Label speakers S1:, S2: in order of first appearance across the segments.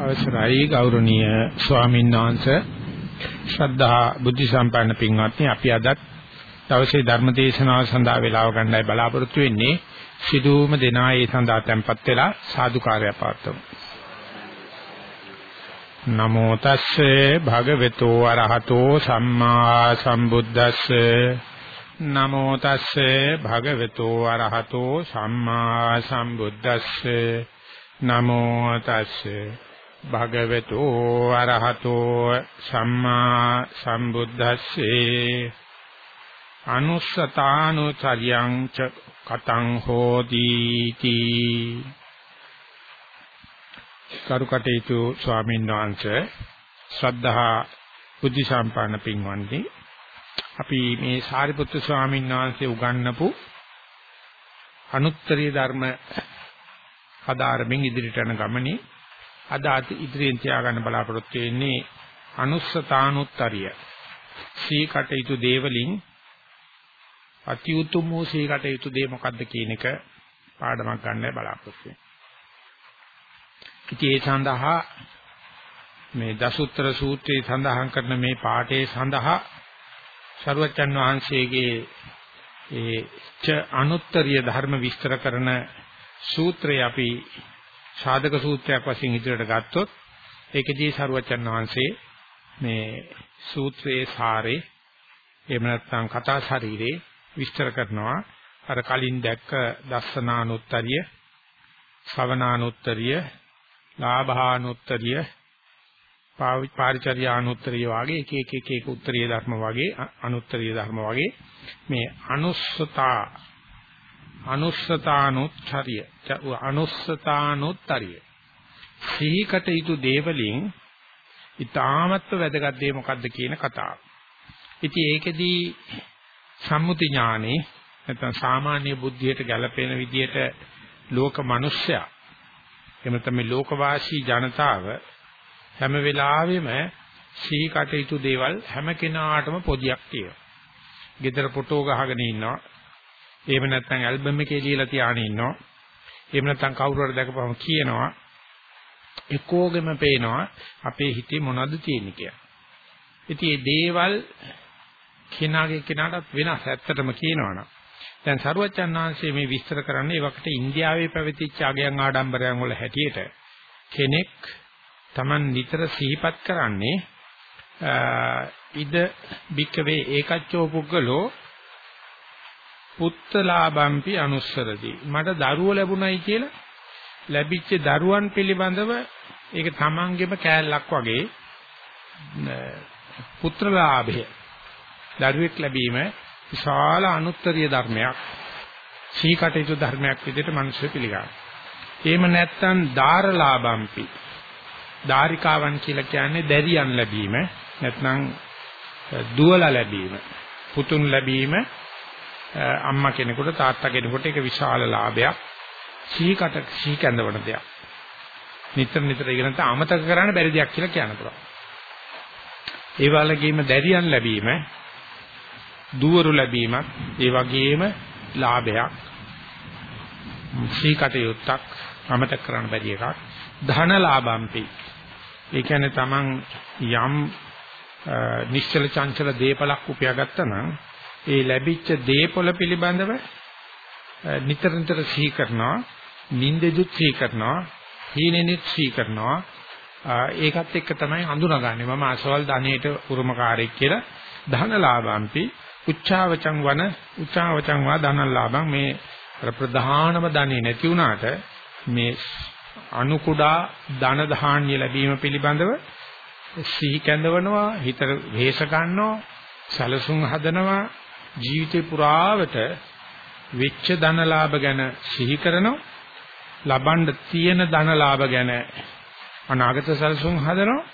S1: අවසරයි ගෞරවනීය ස්වාමීන් වහන්සේ. ශ්‍රද්ධා බුද්ධ සම්පන්න පින්වත්නි අපි අදත් දවසේ ධර්ම දේශනාව සඳහා වේලාව ගන්නයි බලාපොරොත්තු වෙන්නේ. සිදුවුම දෙනා ඒ සඳහා tempත් වෙලා සාදුකාරය පාත්තුමු නමෝ තස්සේ භගවතු අරහතෝ සම්මා සම්බුද්දස්සේ. නමෝ තස්සේ භගවතු අරහතෝ සම්මා සම්බුද්දස්සේ. නමෝ තස්සේ භගවතු අරහතෝ සම්මා සම්බුද්දස්සේ අනුස්සතානුචරියං ච කතං හෝති තී කරුකටේතු ස්වාමීන් වහන්සේ ශ්‍රද්ධා බුද්ධ සම්පන්න පින්වන්ති අපි මේ සාරිපුත්‍ර ස්වාමීන් වහන්සේ උගන්වපු අනුත්තරීය ධර්ම හදාරමින් ඉදිරියට යන ගමනේ අද අති ඉදිරියෙන් තියාගන්න බලාපොරොත්තු වෙන්නේ අනුස්සතානුත්තරිය. සීකටයුතු දේවලින් අති උතුම් වූ සීකටයුතු දේ මොකක්ද කියන එක පාඩමක් ගන්න බලාපොරොත්තු වෙනවා. ඉතින් ඒ සඳහා මේ දසුත්‍ර සූත්‍රයේ සඳහන් කරන මේ පාඩේ සඳහා සරුවච්චන් වහන්සේගේ ඒ ච අනුත්තරීය ධර්ම විස්තර කරන සූත්‍රය අපි සාධක සූත්‍රයක් වශයෙන් ඉදිරියට ගත්තොත් ඒකදී සරුවචන් වහන්සේ මේ සූත්‍රයේ සාරේ එහෙම නැත්නම් කතා ශරීරේ විස්තර කරනවා. අර කලින් දැක්ක දස්සනානුත්තරිය ශ්‍රවණානුත්තරිය ලාභානුත්තරිය පාරිචර්යානුත්තරිය වගේ එක එක එක එක උත්තරීය ධර්ම වගේ අනුත්තරීය ධර්ම වගේ මේ අනුස්සතා අනුස්සතානුත්තරිය අනුස්සතානුත්තරිය සිහිකට යුතු දේවලින් ඊ타මත්ව වැදගත් දේ මොකද්ද කියන කතාව. ඉතින් ඒකෙදී සම්මුති ඥානේ නැත්නම් සාමාන්‍ය බුද්ධියට ගැලපෙන විදියට ලෝක මිනිස්සයා එහෙම තමයි ලෝකවාසී ජනතාව හැම වෙලාවෙම සිහි කටයුතු දේවල් හැම කෙනාටම පොදියක් තියෙනවා. ගෙදර ෆොටෝ ගහගෙන ඉන්නවා. එහෙම නැත්නම් ඇල්බම් එකේ ලියලා තියාගෙන ඉන්නවා. එහෙම නැත්නම් කවුරු හරි දැකපුවම කියනවා එකෝගෙම පේනවා අපේ හිතේ මොනවද තියෙන්නේ කියලා. ඉතින් මේ දේවල් කෙනාගේ කෙනාටත් වෙනස් ඇත්තටම කියනවනම් දැන් සරුවච්චන් ආංශයේ මේ විස්තර කරන්නේ ඒ වකට ඉන්දියාවේ පැවතිච්ච අගයන් ආඩම්බරයන් වල හැටියට කෙනෙක් Taman නිතර සිහිපත් කරන්නේ ඉද බික්කවේ ඒකච්චෝ පුද්ගලෝ පුත්තලාභම්පි අනුස්සරති. මට දරුවෝ ලැබුණයි කියලා ලැබිච්ච දරුවන් පිළිබඳව ඒක තමන්ගේම කෑල්ලක් වගේ පුත්‍රලාභය. දරුවෙක් ලැබීම විශාල අනුත්තරීය ධර්මයක්. සීකටයුතු ධර්මයක් විදිහට මිනිස්සු පිළිගන්නවා. එහෙම නැත්නම් ධාරලාභම්පි. ධාරිකාවන් කියලා කියන්නේ දැරියන් ලැබීම නැත්නම් දුවල ලැබීම පුතුන් ලැබීම අම්මා කෙනෙකුට තාත්තා කෙනෙකුට ඒක විශාල ලාභයක්. සීකට සීකඳවන දෙයක්. නිතර නිතර ඉගෙන ගන්න අමතක කරන්න බැරි දෙයක් කියලා කියන්න පුළුවන්. ඒ වගේම දැරියන් ලැබීම දුවරු ලැබීමත් ඒ වගේම ලාභයක්. සීකට යුක්තක් අමතක කරන්න බැරි එකක්. ධන ලාභම්පි. ඒ කියන්නේ Taman යම් නිශ්චල චංචල දීපලක් උපයාගත්තා නම් ඒ ලැබිච්ච දීපල පිළිබඳව නිතර නිතර සිහි කරනවා නින්දෙදුත් සිහි කරනවා හීනෙනිත් සිහි කරනවා. ඒකත් එක්ක තමයි හඳුනාගන්නේ. මම අසවල් ධනෙට උරුමකාරයෙක් කියලා ධනලාභම්පි උච්චාවචං වන උච්චාවචං වා ධනලාභං මේ ප්‍රධානම ධනෙ නැති වුණාට මේ අනු කුඩා ධන ධාන්‍ය ලැබීම පිළිබඳව සිහි කැඳවනවා හිත වෙහෙස ගන්නවා සැලසුම් හදනවා ජීවිතේ පුරාවට වෙච්ච ධනලාභ ගැන සිහි කරනවා ලබන්න තියෙන ධනලාභ ගැන අනාගත සැලසුම් හදනවා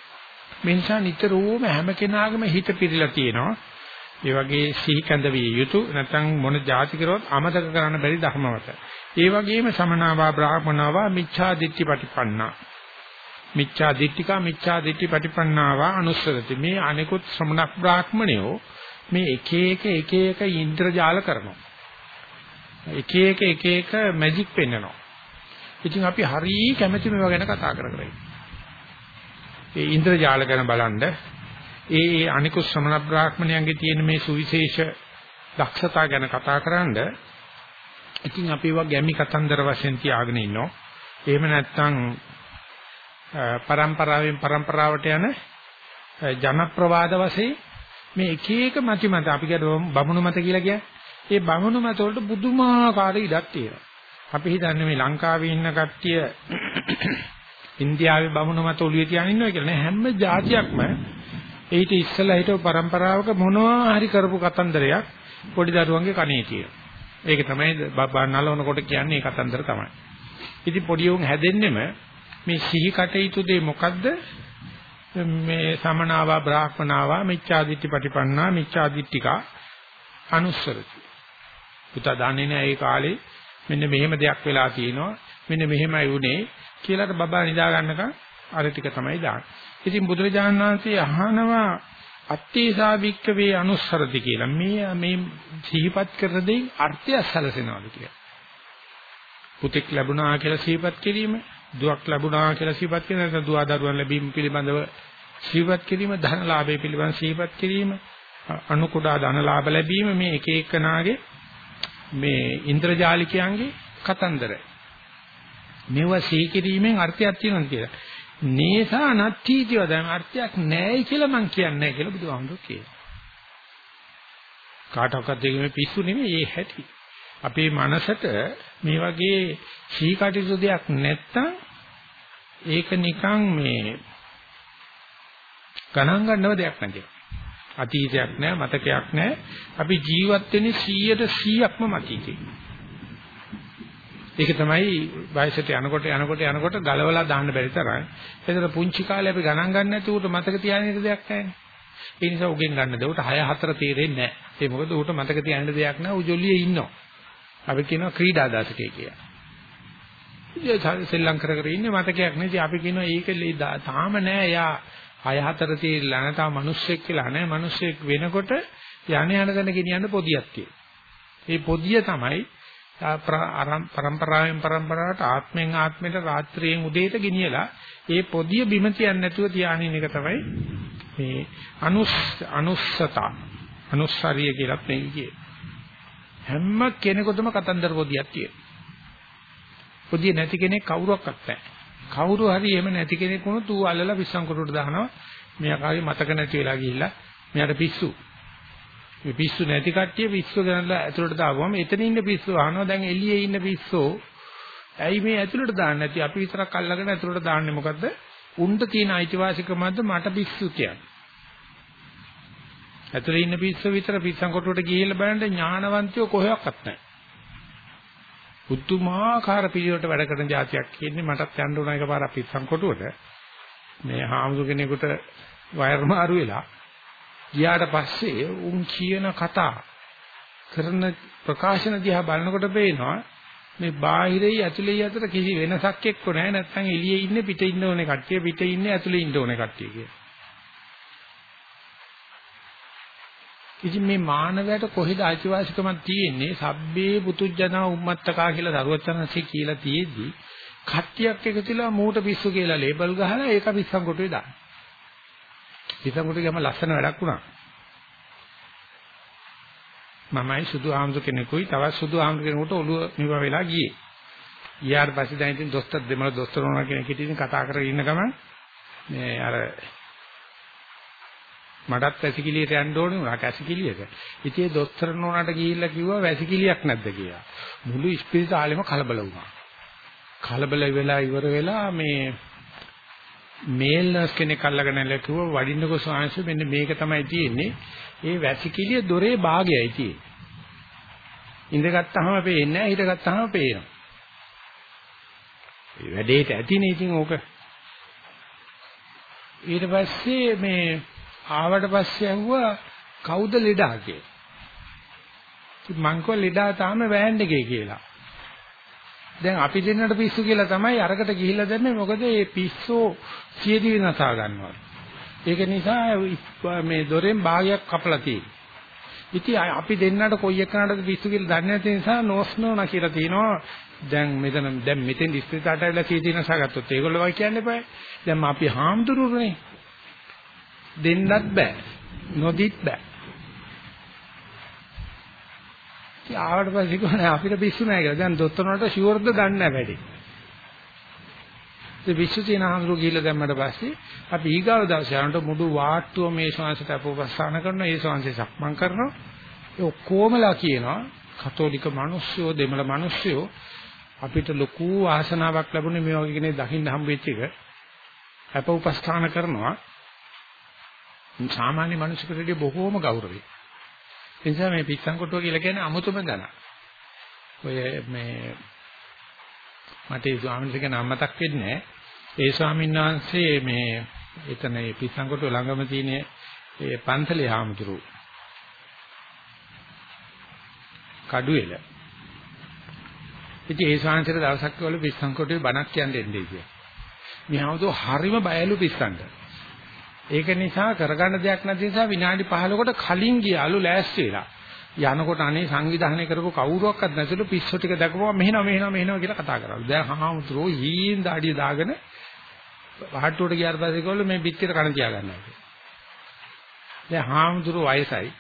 S1: මේ නිසා නිතරම හැම කෙනාගේම හිත පිරීලා තියෙනවා ඒ වගේ සිහි කැඳවිය යුතු නැත්නම් මොන જાති කරවත් අමතක කරන්න බැරි ධර්මවත. ඒ වගේම සමනාවා බ්‍රාහ්මනාවා මිච්ඡා දිට්ඨි පටිපන්නා. මිච්ඡා දිට්ඨිකා මිච්ඡා දිට්ඨි පටිපන්නාවා අනුස්සරති. මේ අනිකුත් ශ්‍රමණ බ්‍රාහ්මණයෝ මේ එක එක එක එක ඉන්ද්‍රජාල කරනවා. එක එක එක එක මැජික් පෙන්නනවා. ඉතින් අපි හරිය කැමැති මේවා ගැන කතා කර කර ඒ ඉන්ද්‍රජාල ගැන බලන්න ඒ අනිකුත් ශ්‍රමණ බ්‍රාහ්මණයන්ගේ තියෙන මේ සුවිශේෂ දක්ෂතා ගැන කතා කරන්ද ඉතින් අපි ඒවා ගැමි කතන්දර වශයෙන් තියාගෙන ඉන්නවා. එහෙම නැත්නම් પરම්පරාවෙන් પરම්පරාවට යන ජනප්‍රවාද වශයෙන් මේ එක එක mati මත අපි කියන බමුණු මත කියලා කියන්නේ. ඒ බමුණු මත වලට පුදුමාකාර ඉඩක් තියෙනවා. අපි හිතන්නේ මේ ලංකාවේ ඉන්න කට්ටිය ඉන්දියාවේ බමුණු මත ඔළුවේ තියාගෙන ඉන්නවා කියලා නෑ හැම જાතියක්ම ඊට ඉස්සලා හිටව પરම්පරාවක මොනවා හරි කරපු කතන්දරයක් පොඩි දරුවන්ගේ කනේ තියෙනවා. ඒක තමයි නලවනකොට කියන්නේ ඒ කතන්දර තමයි. ඉතින් පොඩි උන් හැදෙන්නෙම මේ සිහි කටයුතු දෙ මොකද්ද මේ සමනාවා බ්‍රාහ්මනාවා මිච්ඡාදිට්ඨි පටිපන්නා මිච්ඡාදිට්ඨිකා අනුස්සරති. පුතා දන්නේ නැහැ ඒ කාලේ මෙන්න මෙහෙම දෙයක් වෙලා තියෙනවා. මෙන්න මෙහෙමයි වුනේ කියලාට බබා නිදා ගන්නකම් අර ටික තමයි දාන්නේ. ඉතින් බුදුරජාණන් වහන්සේ අහනවා අත්තේසා වික්කවේ අනුස්සරති කියලා. මේ මේ සිහිපත් කරන දෙයින් අර්ථය සැලසෙනවාද කියලා. පුතෙක් ලැබුණා කියලා සිහිපත් කිරීම, දුවක් ලැබුණා කියලා සිහිපත් කිරීම, නැත්නම් දුව දරුවන් ලැබීම පිළිබඳව සිහිපත් කිරීම, ධනලාභය පිළිබඳව සිහිපත් කිරීම, අනු කුඩා ධනලාභ ලැබීම මේ එක එකනාගේ මේ ඉන්ද්‍රජාලිකයන්ගේ කතන්දර. මේවා සිහි කිරීමෙන් අර්ථයක් තියෙනවා කියලා. නේසා නත්ථීතිව දැන් අර්ථයක් නැහැයි කියලා මං කියන්නේ නැහැ කියලා බුදුහාමුදුරුවෝ කියනවා. කාටවත් දෙකේ පිස්සු නෙමෙයි ඒ හැටි. අපේ මනසට මේ වගේ සීකටිසු දෙයක් නැත්තම් ඒක නිකන් මේ ගණන් ගන්නව දෙයක් නැති. අතීතයක් නැහැ මතකයක් නැහැ. අපි ජීවත් වෙන්නේ 100ට 100ක්ම මතීතේ. ඒක තමයි වයසට යනකොට යනකොට යනකොට ගලවලා දාන්න බැරි තරම්. ඒතර පුංචි කාලේ අපි ගණන් ගන්න නැති උට මතක තියාගෙන දෙයක් නැහැ. ඒ නිසා උගෙන් ගන්න දේ උට 6 4 තීරෙන්නේ නැහැ. ඒ මොකද උට මතක තියාගෙන දෙයක් නැහැ. උ ජොලියේ ඉන්නවා. අපි කියනවා ක්‍රීඩා දාසකේ කියලා. ඉතින් සෙල්ලම් කර කර ඉන්නේ මතකයක් නැති අපි කියනවා ඒක තාම නෑ. එයා 6 4 තීරලා නැතා මිනිස්සෙක් කියලා නෑ. මිනිස්සෙක් වෙනකොට යණ යන දන ගෙනියන්න පොදියක් තියෙනවා. මේ පොදිය තමයි පරම්පරාවෙන් පරම්පරාවට ආත්මෙන් ආත්මයට රාත්‍රියෙන් උදේට ගෙනියලා ඒ පොදිය බිම තියන්නේ නැතුව තියානින් එක තමයි මේ අනුස් අනුස්සත. අනුස්සාරිය කියලා මේ කියේ හැම කෙනෙකුටම කතන්දර පොදියක් තියෙනවා. පොදිය නැති කෙනෙක් කවුරක්වත් නැහැ. කවුරු හරි එහෙම නැති කෙනෙක් වුණොත් ඌ අල්ලලා පිස්සන් කොටුවට දානවා මෙයාගේ මතක නැති වෙලා ගිහිල්ලා මෙයාට පිස්සු. මේ පිස්සු නැති කට්ටිය පිස්සු ගනලා ඇතුළට දාපුවම එතන ඉන්න පිස්සු අහනවා. දැන් එළියේ ඉන්න පිස්සෝ. ඇයි මේ ඇතුළට දාන්නේ නැති? අපි විතරක් අල්ලගෙන ඇතුළට දාන්නේ මොකද්ද? උන්ට තියෙන අයිතිවාසිකමක්ද මට පිස්සු කියන්නේ. ඇතුළේ ඉන්න පිස්සෝ විතර පිස්සන් කොටුවට ගිහිල්ලා බලන්න ඥානවන්තයෝ කොහෙවත් නැහැ. පුදුමාකාර පිළිවෙලට වැඩ කරන જાතියක් කියන්නේ මටත් යන්න උනා එකපාරක් පිස්සන් කොටුවට මේ හාමුදුර කෙනෙකුට වයර් මාරු වෙලා ගියාට පස්සේ උන් කියන කතා කරන ප්‍රකාශන දිහා බලනකොට පේනවා මේ බාහිරයි ඇතුළේ අතර කිසි වෙනසක් එක්ක නැහැ නැත්නම් එළියේ ඉන්නේ පිටේ ඉන්න ඕනේ කට්ටිය පිටේ ඉන්නේ ඇතුළේ ඉන්න ඕනේ කට්ටිය කියලා. ඉතින් මේ මානවයට කොහෙද අයිතිවාසිකමක් තියෙන්නේ? සබ්බේ පුතුජනා උම්මත්තකා කියලා දරුවචනන්සේ කියලා තියෙද්දි කට්ටියක් එකතුලා මූට පිස්සු කියලා ලේබල් ගහලා ඒක පිස්සන් කොටුවේ දානවා. හිතමුට ගම ලස්සන වැඩක් වුණා. මමයි සුදු ආම්දු කෙනෙකුයි තවත් සුදු ආම්දු කෙනෙකුට ඔළුව නිව වෙලා ගියේ. ඊයාට පස්සේ දැන් ඉතින් දොස්තර දෙමළ දොස්තර වුණා කෙනෙක් හිටින් කතා කරගෙන ඉන්න ගමන් මේ අර මටත් වැසිකිළියට යන්න ඕනේ වුණා කැසිකිළියට. ඉතින් දොස්තර නෝනාට ගිහිල්ලා කිව්වා වැසිකිළියක් නැද්ද කියලා. මුළු ස්පිරිතාලෙම කලබල වුණා. කලබල වෙලා ඉවර වෙලා මේ මේල් නර්ස් කෙනෙක් අල්ලගෙන ඇවිල්ලා කිව්වා වඩින්නකෝ ස්වාමීන් මෙන්න මේක තමයි තියෙන්නේ. ඒ වැසිකිළිය දොරේ භාගයයි තියෙන්නේ. ඉඳගත්tාම පේන්නේ නැහැ හිටගත්තාම පේනවා. ඒ වැඩේට ඇතිනේ ඉතින් ඕක. ඊට පස්සේ මේ ආවට පස්සේ ඇහුවා කවුද ලෙඩා කියලා. මං කිව්වා ලෙඩා තාම වෑන් එකේ කියලා. දැන් අපි දෙන්නට පිස්සු කියලා තමයි අරකට ගිහිල්ලා දෙන්නේ මොකද මේ පිස්සෝ සියදිවි නසා ගන්නවා. ඒක නිසා මේ දොරෙන් භාගයක් කපලා තියෙනවා. ඉතින් අපි දෙන්නට කොයි එකකටද පිස්සු කියලා දන්නේ නැති නිසා නෝස්නෝනා කියලා තියෙනවා. දැන් මෙතන දැන් මෙතෙන් ඉස්පිරිතාලට ඇවිල්ලා කී දිනස ගත්තොත් ඒගොල්ලෝ වයි කියන්න එපා. දැන් අපි හාමුදුරුවනේ. දෙන්නත් බෑ. නොදිත් බෑ. ඉතින් ආවට පස්සේ කොහොමද අපිට පිස්සු නැහැ කියලා. දැන් දොස්තරනට ෂුවර්ද දන්නේ නැහැ වැඩි. ඉතින් විශ්වචීන හඳුරු ගිහිල්ලා දැම්මට පස්සේ අපි ඊගාව දවසේ යනකොට මුඩු වාට්ටුව මේ ශාංශයට අපෝපස්ථාන කරනවා ඒ ශාංශය සක්මන් කරනවා ඒ ඔක්කොමලා කියනවා කතෝලික මිනිස්සුયો දෙමළ මිනිස්සුયો අපිට ලොකු ආසනාවක් ලැබුණේ මේ වගේ කෙනෙක් දකින්න හම්බෙච්ච එක අපෝපස්ථාන කරනවා සාමාන්‍ය මිනිසෙකුට බොහෝම ගෞරවයි ඒ නිසා මේ පිස්සන් කොටුව කියලා කියන්නේ අමුතුම දන. ඔය මේ මට ඒ ස්වාමීන් වහන්සේගේ නම මතක් වෙන්නේ නැහැ. ඒ ස්වාමීන් වහන්සේ මේ එතන මේ පිස්සන්කොටුව ළඟම තියෙන ඒ පන්සලේ හාමුදුරු කඩුවෙල. ඉතින් ඒ ස්වාමීන්තර දවසක් වල පිස්සන්කොටුවේ බණක් කියන්න එන්නේ කියලා. මේ හාමුදුරු හරිම බයලු පිස්සන්ට. ඒක නිසා කරගන්න දෙයක් නැති නිසා විනාඩි 15කට කලින් ගියාලු ලෑස්ති වෙලා. යනකොට අනේ සංවිධානය කරපු කවුරුවක්වත් නැතුළු පිස්සු ටික දැකපුවා මෙහෙනවා මෙහෙනවා මෙහෙනවා කියලා කතා කරා. දැන් හාමුදුරුවෝ හීන් දාඩිය දාගෙන පහට්ටුවට ගියාට පස්සේ කිව්වලු මේ පිටියට කන තියා ගන්නවා කියලා. දැන් හාමුදුරුවෝ වයසයි.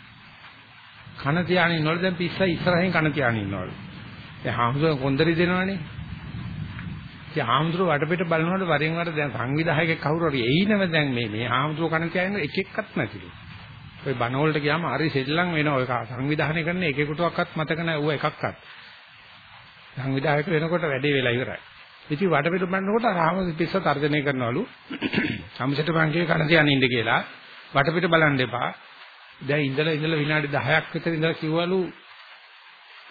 S1: කන තියාගෙන ඉන්නවලු දැන් පිස්සයි ඉස්සරහින් කන තියාගෙන ඉන්නවලු. දැන් හාමුදුරුවෝ කොන්දරි දෙනවනේ. ඉතින් හාමුදුරුවෝ වටපිට බලනකොට වරින් වර දැන් සංවිධායකෙක් කවුරු හරි එයිනව දැන් මේ මේ හාමුදුරුවෝ කන තියාගෙන එක එක්කත් නැතිලු. ඔය බණ වලට ගියාම හරි සෙල්ලම් වෙනවා. ඔය සංවිධානය කරන එකෙකුටවත් මතක නැහැ ඌ එකක්වත්. සංවිධායක වෙනකොට වැඩේ වෙලා ඉවරයි. ඉතින් වටපිට බලනකොට රාම පිස්ස තර්ජනය කරනවලු. සම්සෙට බංකේ කන තියන්න ඉන්න කියලා. වටපිට බලන් දෙපා. දැන් ඉඳලා ඉඳලා විනාඩි 10ක් විතර ඉඳලා කිව්වලු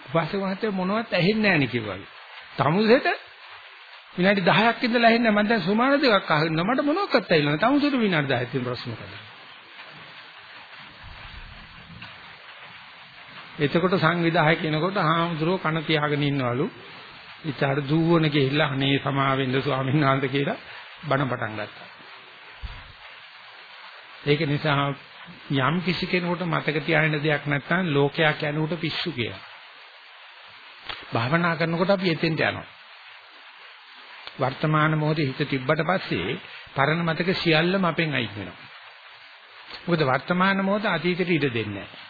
S1: උපාසක මහත්තයා මොනවත් ඇහෙන්නේ නැහැ නේ කිව්වලු. තමුසෙට විනාඩි 10ක් ඉඳලා ඇහෙන්නේ මම දැන් සුමාන දෙකක් අහන්න මට මොනවක්වත් ඇහිලා නැහැ. තමුසෙට විනාඩි 10ක් තියෙන ප්‍රශ්න කරලා. එතකොට සංවිධායක කෙනෙකුට හාමුදුරුවෝ කන තියාගෙන ඉන්නවලු. ඉතාලට දුවන ගිහිල්ලා අනේ සමාවෙන්න ස්වාමීන් වහන්සේ කියලා බණ පටන් ගත්තා. ඒක නිසා යම් කිසි කෙනෙකුට මතක තියාගෙන දෙයක් නැත්නම් ලෝකයා කියනකොට පිස්සු කියලා. භාවනා කරනකොට අපි එතෙන්ට යනවා. වර්තමාන මොහොතේ හිත තිබ්බට පස්සේ පරණ මතක සියල්ලම අපෙන් අයින් වෙනවා. මොකද වර්තමාන මොහොත අතීතයට ඉඩ දෙන්නේ නැහැ.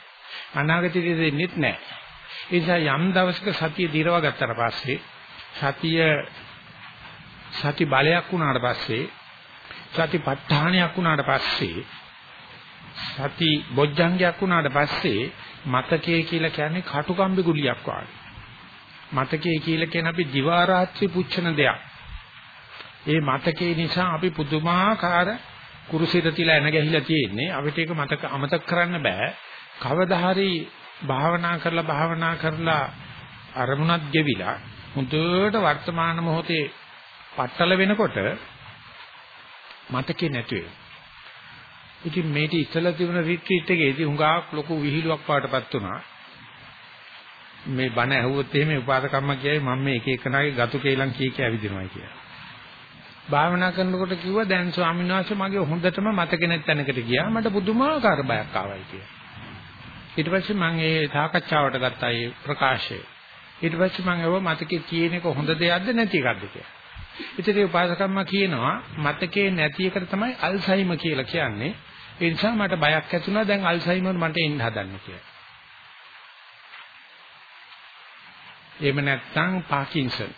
S1: අනාගතයට ඉඩ දෙන්නෙත් නැහැ. ඒ නිසා යම් දවසක සතිය දිරව ගත්තට පස්සේ සතිය සති බලයක් වුණාට පස්සේ සතිපට්ඨානයක් වුණාට පස්සේ සති බොජ්ජංගයක් වුණාට පස්සේ මතකයේ කියලා කියන්නේ කටුකම්බි ගුලියක් වගේ. මතකයේ කියලා කියන අපි දිවා රාත්‍රී පුච්චන දෙයක්. ඒ මතකේ නිසා අපි පුදුමාකාර කුරුසිර තියලා එන ගැහිලා තියෙන්නේ. අපිට ඒක මතක අමතක කරන්න බෑ. කවදා හරි භාවනා කරලා භාවනා කරලා අරමුණක් ගෙවිලා හොඳට වර්තමාන මොහොතේ පట్టල වෙනකොට මතකේ නැති වෙනවා. ඉතින් මේක ඉස්සලා තිබුණ රිට්‍රීට් එකේදී හුඟක් ලොකු විහිළුවක් පාටපත් වුණා. මේ බණ ඇහුවොත් එහෙම උපාසකම්ම කියයි මම මේ එක එකනාගේ ගතු කේලම් කී කිය ඇවිදිනවා කියලා. භාවනා කරනකොට කිව්වා දැන් ස්වාමීන් වහන්සේ මගේ හොඳටම මතක නැති තැනකට ගියා. මට පුදුමාකාර බයක් ආවයි කියලා. ඊට පස්සේ මම ඒ සාකච්ඡාවට ගත්තා ඒ ප්‍රකාශය. ඊට පස්සේ මම ඒව මතකේ කියන එක හොඳ දෙයක්ද නැති එකක්ද කියලා. ඉතින් ඒ උපාසකම්ම කියනවා මතකේ නැති එකට තමයි අල්සයිමර් කියලා කියන්නේ. ඒ නිසා මට බයක් ඇති වුණා දැන් අල්සයිමර් මට එන්න හදන්න කියලා. එහෙම නැත්නම් පාකින්සන්.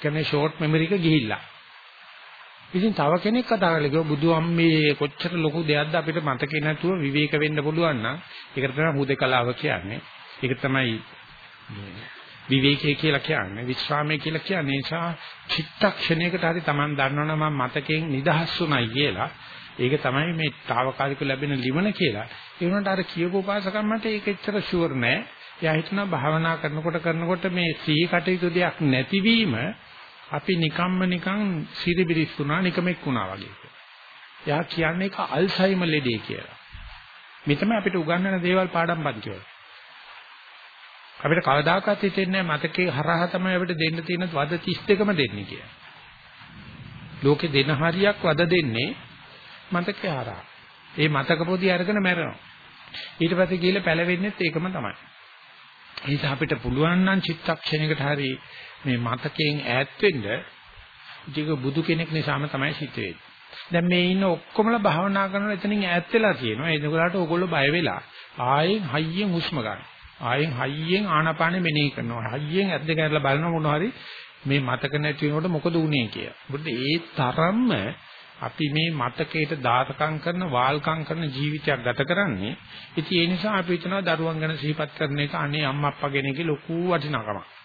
S1: කියන්නේ ෂෝට් මෙමරි එක ගිහිල්ලා. ඉතින් තව කෙනෙක් කතා කරලා කිව්වා බුදු අම්මේ කොච්චර ලොකු දෙයක්ද අපිට මතකේ නැතුව විවේක වෙන්න පුළුවන් නම්? ඒකට තමයි හුදකලාව කියන්නේ. ඒක තමයි විවේකයේ කියලා කියන්නේ විශ්‍රාමයේ කියලා කියන්නේ. නිසා චිත්තක්ෂණයකට හරි Taman දන්නවනම් මම මතකයෙන් නිදහස් වුණයි කියලා. ඒක තමයි මේ తాවකාලික ලැබෙන ලිවන කියලා. ඒ වුණාට අර කියපු උපාසකම් මට ඒක එච්චර ෂුවර් නෑ. එයා හිතනවා භාවනා කරනකොට කරනකොට මේ සී කටයුතු දෙයක් නැතිවීම අපි නිකම්ම නිකන් සිරිබිරිස් වුණා නිකමෙක් වුණා වගේ එයා කියන්නේ ඒක අල්සයිමර් ලෙඩේ කියලා මේ තමයි අපිට උගන්වන දේවල් පාඩම් පන්ති වල අපිට කවදාකවත් හිතෙන්නේ නැහැ මතකේ හරහා තමයි අපිට දෙන්න තියෙන වද 32ම දෙන්නේ කියලා. ලෝකේ දෙන හරියක් වද දෙන්නේ මතකේ හරහා. ඒ මතක පොදි අරගෙන මැරෙනවා. ඊට පස්සේ ගිහලා පැලවෙන්නේත් ඒකම තමයි. ඒ නිසා අපිට පුළුවන් නම් චිත්තක්ෂණයකට හරි මේ මතකයෙන් ඈත් වෙන්න ඒක බුදු කෙනෙක් නිසාම තමයි සිද්ධ වෙන්නේ. දැන් මේ ඉන්න ඔක්කොමලා භාවනා කරනවා එතනින් ඈත් වෙලා තියෙනවා. ඒ දකලාට ඕගොල්ලෝ බය වෙලා ආයෙන් හයියෙන් හුස්ම ගන්න. ආයෙන් හයියෙන් ආනාපානෙ මෙනෙහි කරනවා. හයියෙන් ඇද්ද ගැරලා බලන මොනවා හරි මේ මතක නැති වෙනකොට මොකද වුනේ කියලා. මොකද ඒ තරම්ම අපි මේ මතකයට දාතකම් කරන වාල්කම් කරන ජීවිතයක් ගත කරන්නේ. ඉතින් ඒ නිසා අපි හිතනවා දරුවන් ගැන සිහිපත් කරන එක අනේ අම්මා අප්පා කෙනෙක්ගේ ලොකු වටිනාකමක්.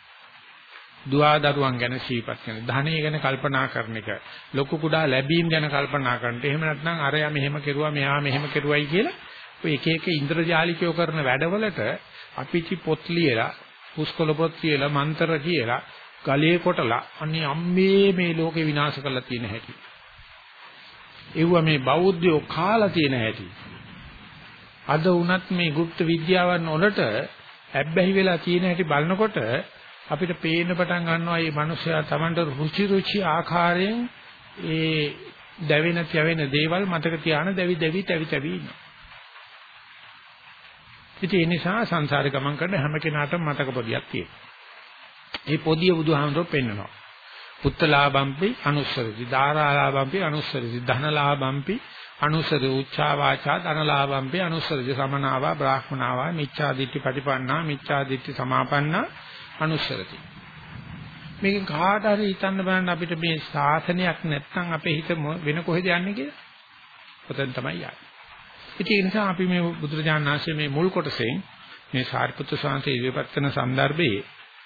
S1: දුවා දරුවන් ගැන සිහිපත් කරන, ධනෙ ගැන කල්පනා කරන එක, ලොකු කුඩා ලැබීම් ගැන කල්පනා කරනට. එහෙම නැත්නම් අරයා මෙහෙම කෙරුවා, මෙහා මෙහෙම කෙරුවයි කියලා ඔය එක එක ඉන්ද්‍රජාලිකයෝ කරන වැඩවලට අපිටි පොත් ලියලා, පුස්කොළ පොත් කියලා, මන්ත්‍ර කියලා, ගලේ කොටලා අනේ අම්මේ මේ ලෝකේ විනාශ කරලා තියෙන හැටි. ඒව මේ බෞද්ධයෝ කාලා තියෙන හැටි. අද වුණත් මේ গুপ্ত විද්‍යාවන් වලට ඇබ්බැහි වෙලා තියෙන හැටි බලනකොට අපිට පේන්න පටන් ගන්නවා මේ මිනිස්සයා Tamanට රුචි රුචි ආකාරයෙන් ඒ දැවෙන තැවෙන දේවල් මතක තියාන දැවි දැවි තැවි තැවි ඉන්නවා. ඉතින් ඒ නිසා සංසාරේ ගමන් කරන හැම කෙනාටම මතක පොදියක් තියෙනවා. මේ පොදිය බුදුහාමුදුරුවෝ පෙන්නනවා. පුත්තලාභම්පි අනුස්සරති ධාරාලාභම්පි අනුස්සරති ධනලාභම්පි අනුස්සරති උච්චා වාචා ධනලාභම්පි අනුස්සරති සමනාවා බ්‍රාහ්මනාවා මිච්ඡා දිට්ඨි පටිපන්නා මිච්ඡා දිට්ඨි සමාපන්නා අනුස්සරති. මේක කාට හරි හිතන්න බලන්න අපිට මේ ශාසනයක් නැත්නම් අපේ හිත වෙන කොහෙද යන්නේ කියලා. ඔතෙන් තමයි යන්නේ. ඉතින් ඒ නිසා අපි මේ බුදුරජාණන් වහන්සේ මේ මුල් කොටසෙන් මේ සාරිපුත්‍ර ශාන්ති ඉදිරිපත් කරන સંદર્ભයේ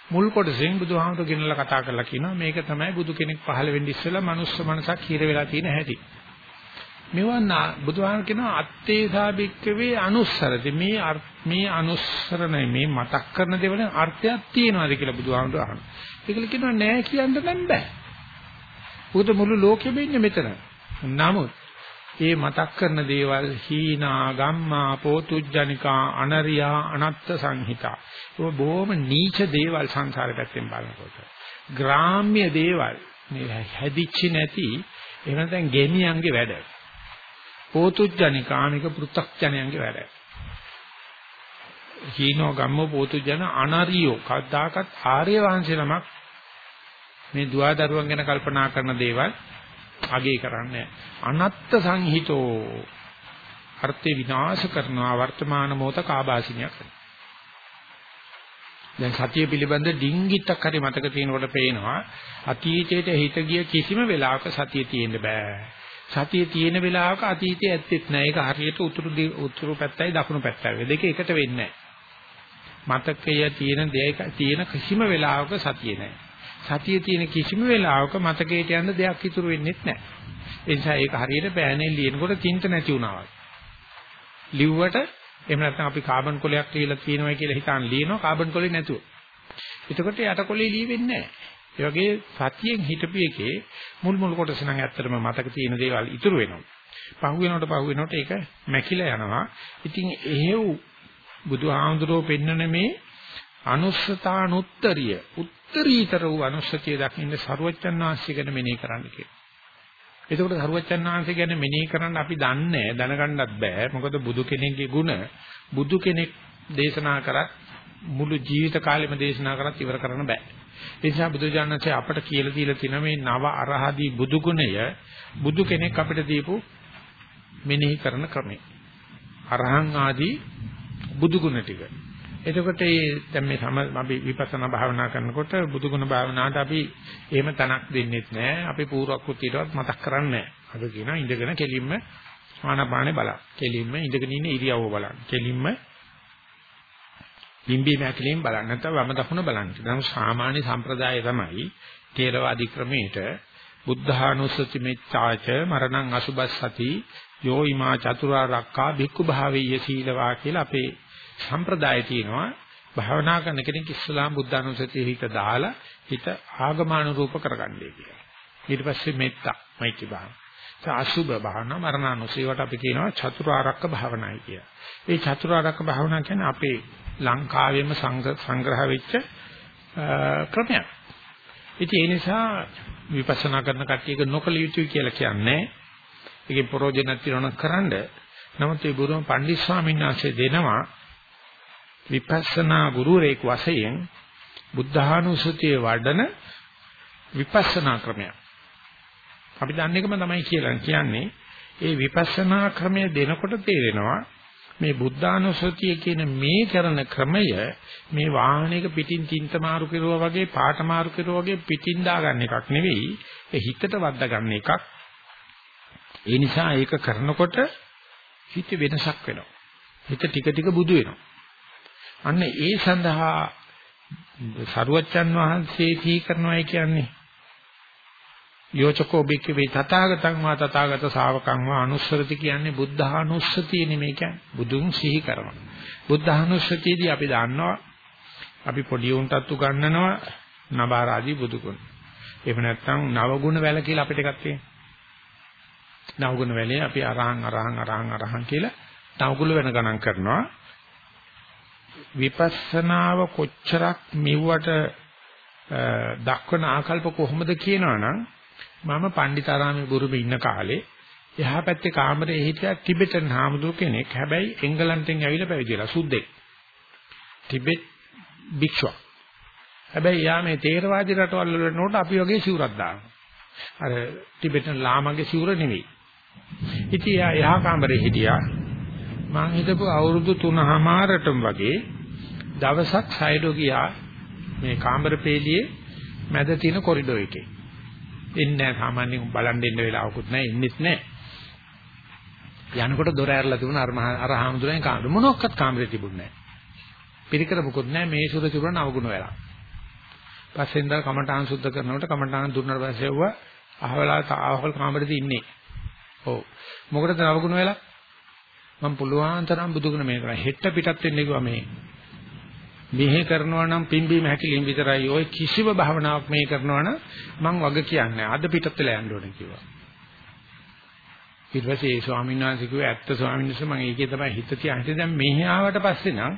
S1: මුල් කොටසෙන් බුදුහාමුදුරගෙනලා කතා කරලා කියනවා මේක තමයි බුදු කෙනෙක් පහළ වෙන්න ඉස්සෙල්ලා මනුස්ස මනසක් හිර වෙලා තියෙන හැටි. මෙවන්න බුදුහාමුදුරු කියනවා අත්තේ සාබික්කවේ අනුස්සරති මේ මේ අනුස්සරණය මේ මතක් කරන දේවල අර්ථයක් තියෙනවාද කියලා බුදුහාමුදුරු අහනවා. ඒකල කියනවා නෑ කියන්න බෑ. උගත මුළු ලෝකෙම ඉන්නේ මෙතන. නමුත් ඒ මතක් කරන දේවල් හීනා ගම්මා පෝතුජ්ජනිකා අනරියා අනත්ත් සංහිතා. ඒ බොහොම නීච දේවල් සංසාරේ පැත්තෙන් බලනකොට. ග්‍රාම්‍ය දේවල් මේ හැදිච්ච නැති එහෙම නැත්නම් ගෙමියන්ගේ වැඩ. පෝතුජ්ජනිකා මේක පෘ탁ජනයන්ගේ වැඩ. හීනෝ ගම්මෝ පෝතුජ්ජන අනරියෝ. කද්දාකත් ආර්ය වංශේ නමක් මේ දුවදරුවන් ගැන කල්පනා කරන දේවල් අගේ කරන්නේ අනත්ත් සංහිතෝ. අර්ථේ විනාශ කරනවා වර්තමාන මොහත කාබාසිනියක් දැන් සතිය පිළිබඳ ඩිංගිත්තක් හරි මතක තියෙනකොට පේනවා අතීතයට හිත ගිය කිසිම වෙලාවක සතිය තියෙන්න බෑ. සතිය තියෙන වෙලාවක අතීතයේ ඇත්තෙත් නෑ ඒක හරියට උතුරු උතුරු පැත්තයි දකුණු පැත්තයි දෙක එකට වෙන්නේ මතකය තියෙන දෙයක තියෙන කිසිම වෙලාවක සතිය නෑ සතියේ තියෙන කිසිම වෙලාවක මතකයට යන්න දෙයක් ඉතුරු වෙන්නේ නැහැ. ඒ නිසා ඒක හරියට පෑනේ ලියනකොට තින්ත නැති වුණා වගේ. ලිව්වට එහෙම නැත්නම් අපි කාබන් කොලයක් කියලා තියෙනවා කියලා හිතාන ලියනවා කාබන් කොලේ නැතුව. එතකොට යට කොලේ ලියෙන්නේ නැහැ. ඒ වගේ සතියෙන් හිටපු එකේ මුල් මුල් කොටස නම් ඇත්තටම මතක තියෙන දේවල් ඉතුරු වෙනවා. පහු වෙනකොට පහු වෙනකොට ඒක මැකිලා යනවා. ඉතින් එහෙව් බුදුහාමුදුරුවෝ පෙන්නන මේ අනුස්සතානුත්තරිය උත්තරීතර වූ අනුස්සතිය දකින්න සරුවච්චන් ආංශය ගැන මෙනෙහි කරන්න කියලා. එතකොට සරුවච්චන් ආංශය ගැන මෙනෙහි කරන්න අපි දන්නේ දැනගන්නත් බෑ. මොකද බුදු කෙනෙක්ගේ ගුණ බුදු කෙනෙක් දේශනා කරත් මුළු ජීවිත කාලෙම දේශනා කරත් ඉවර කරන්න බෑ. ඒ නිසා බුදුජානකසේ අපට කියලා දීලා තියෙන මේ නව අරහදී බුදු ගුණය බුදු කෙනෙක් අපිට දීපු මෙනෙහි කරන ක්‍රමය. අරහං ආදී බුදු ගුණ ටික. එතකොට මේ දැන් මේ සම අපි විපස්සනා භාවනා කරනකොට බුදුගුණ භාවනාවට අපි එහෙම තනක් දෙන්නෙත් නැහැ. අපි පූර්වක්‍ෘතියටවත් මතක් කරන්නේ නැහැ. අද කියනවා ඉඳගෙන කෙලින්ම ආනාපානේ බලන්න. කෙලින්ම ඉඳගෙන ඉන්න ඉරියව්ව බලන්න. කෙලින්ම බිම්බී මැකලින් බලන්න. නැත්නම් වම දකුණ බලන්න. දැන් සාමාන්‍ය සම්ප්‍රදාය තමයි තේරවාදී ක්‍රමයට බුද්ධානුස්සති මෙච්ඡාච මරණං අසුබස්සති යෝ ීමා චතුරාර්යක්ඛා භික්ඛු භාවීය සීලවා කියලා අපේ සම්ප්‍රදාය තියෙනවා භාවනා කරන කෙනෙක් ඉස්ලාම් බුද්ධානුස්සතිය හිත දාලා හිත ආගමානුරූප කරගන්නේ කියලා. ඊට පස්සේ මෙත්තා මෛත්‍රී භාවනා. අසුබ භාවනා මරණානුසීවට අපි කියනවා චතුරාර්යක භාවනායි කියලා. මේ චතුරාර්යක භාවනා කියන්නේ අපේ ලංකාවෙම සංග්‍රහ වෙච්ච ක්‍රමයක්. ඉතින් ඒ නිසා විපස්සනා කරන කට්ටියක නොකල යුතුයි කියලා කියන්නේ. ඒකේ ප්‍රෝජනක් තිරණ කරන්නේ නමුත් ඒ බුදුම පණ්ඩිත ස්වාමීන් වහන්සේ දෙනවා විපස්සනා ගුරුරෙක් වශයෙන් බුද්ධානුස්සතිය වඩන විපස්සනා ක්‍රමයක්. අපි දන්න එකම තමයි කියලා කියන්නේ ඒ විපස්සනා ක්‍රමය දෙනකොට තේරෙනවා මේ බුද්ධානුස්සතිය කියන මේ කරන ක්‍රමය මේ වාහනයක පිටින් තින්ත මාරු කෙරුවා වගේ පාට මාරු කෙරුවා වගේ පිටින් දාගන්න එකක් නෙවෙයි. ඒ හිතට වද්දා ගන්න එකක්. ඒ නිසා ඒක කරනකොට හිත වෙනසක් වෙනවා. හිත ටික ටික බුදු වෙනවා. අන්න ඒ සඳහා සරුවච්චන් වහන්සේ තී කරනවායි කියන්නේ යෝචකෝ බික්කවේ තථාගතං වා තථාගත ශාවකං වා අනුස්සරති කියන්නේ බුද්ධානුස්සතිය නෙමෙයි කියන්නේ. බුදුන් සිහි කරනවා. බුද්ධානුස්සතියදී අපි දන්නවා අපි පොඩි උන්ටත් උගන්වනවා නබාරාදී බුදුගුණ. එහෙම නැත්නම් නවගුණ වැල කියලා අපිට එකක් තියෙනවා. නවගුණ වැලේ අපි අරහං අරහං අරහං අරහං කියලා නවගුණ වෙන ගණන් කරනවා. විපස්සනාව කොච්චරක් මෙව්වට දක්වන ආකල්ප කොහොමද කියනවනම් මම පණ්ඩිතාරාමේ බුරුමේ ඉන්න කාලේ එහා පැත්තේ කාමරේ හිටියා ටිබෙටන් හාමුදුරු කෙනෙක්. හැබැයි එංගලන්තෙන් ඇවිල්ලා පැවිදිලා සුද්දෙක්. ටිබෙට් භික්ෂුව. හැබැයි යා මේ තේරවාදී රටවල් වල නෝට අපි වගේ සිවුරක් දානවා. අර ටිබෙටන් ලාමගේ සිවුර නෙවෙයි. ඉතින් එයා එහා කාමරේ හිටියා. මං හිතපු අවුරුදු 3මාරටම වගේ දවසක් සයිඩෝ ගියා මේ කාමර පේළියේ මැද තියෙන කොරිඩෝ එකේ. එන්නේ නැහැ සාමාන්‍යයෙන් බලන් දෙන්න වෙලාවකුත් නැහැ එන්නෙත් නැහැ. යනකොට දොර ඇරලා තිබුණ අර අර හාමුදුරනේ කාමර මොනක්වත් කාමරේ තිබුණේ නැහැ. පිරිකර මොකුත් නැහැ මේ සුර තිබුණ නවගුණ වෙලා. පස්සේ ඉඳලා කමඨාන් සුද්ධ කරනකොට කමඨාන් දුන්නාට පස්සේ වුණා අහවලා ආහවල් කාමරේදී ඉන්නේ. ඔව්. මොකටද නවගුණ වෙලා? මම පුළුවන් තරම් බුදුගුණ මේ කරා. හෙට්ට පිටත් වෙන්නේ කිව්වා මේ. මෙහෙ කරනවා නම් පිම්බීම හැකිලින් විතරයි. ওই කිසිම භාවනාවක් මේ කරනවා නම් මං වග කියන්නේ. අද පිටත් වෙලා යන්න ඕනේ කිව්වා. ඊට පස්සේ ඒ ස්වාමීන් වහන්සේ කිව්වා ඇත්ත ස්වාමීන් වහන්සේ මම ඒකේ තමයි හිත තියන්නේ. දැන් මෙහෙ ආවට පස්සේ නම්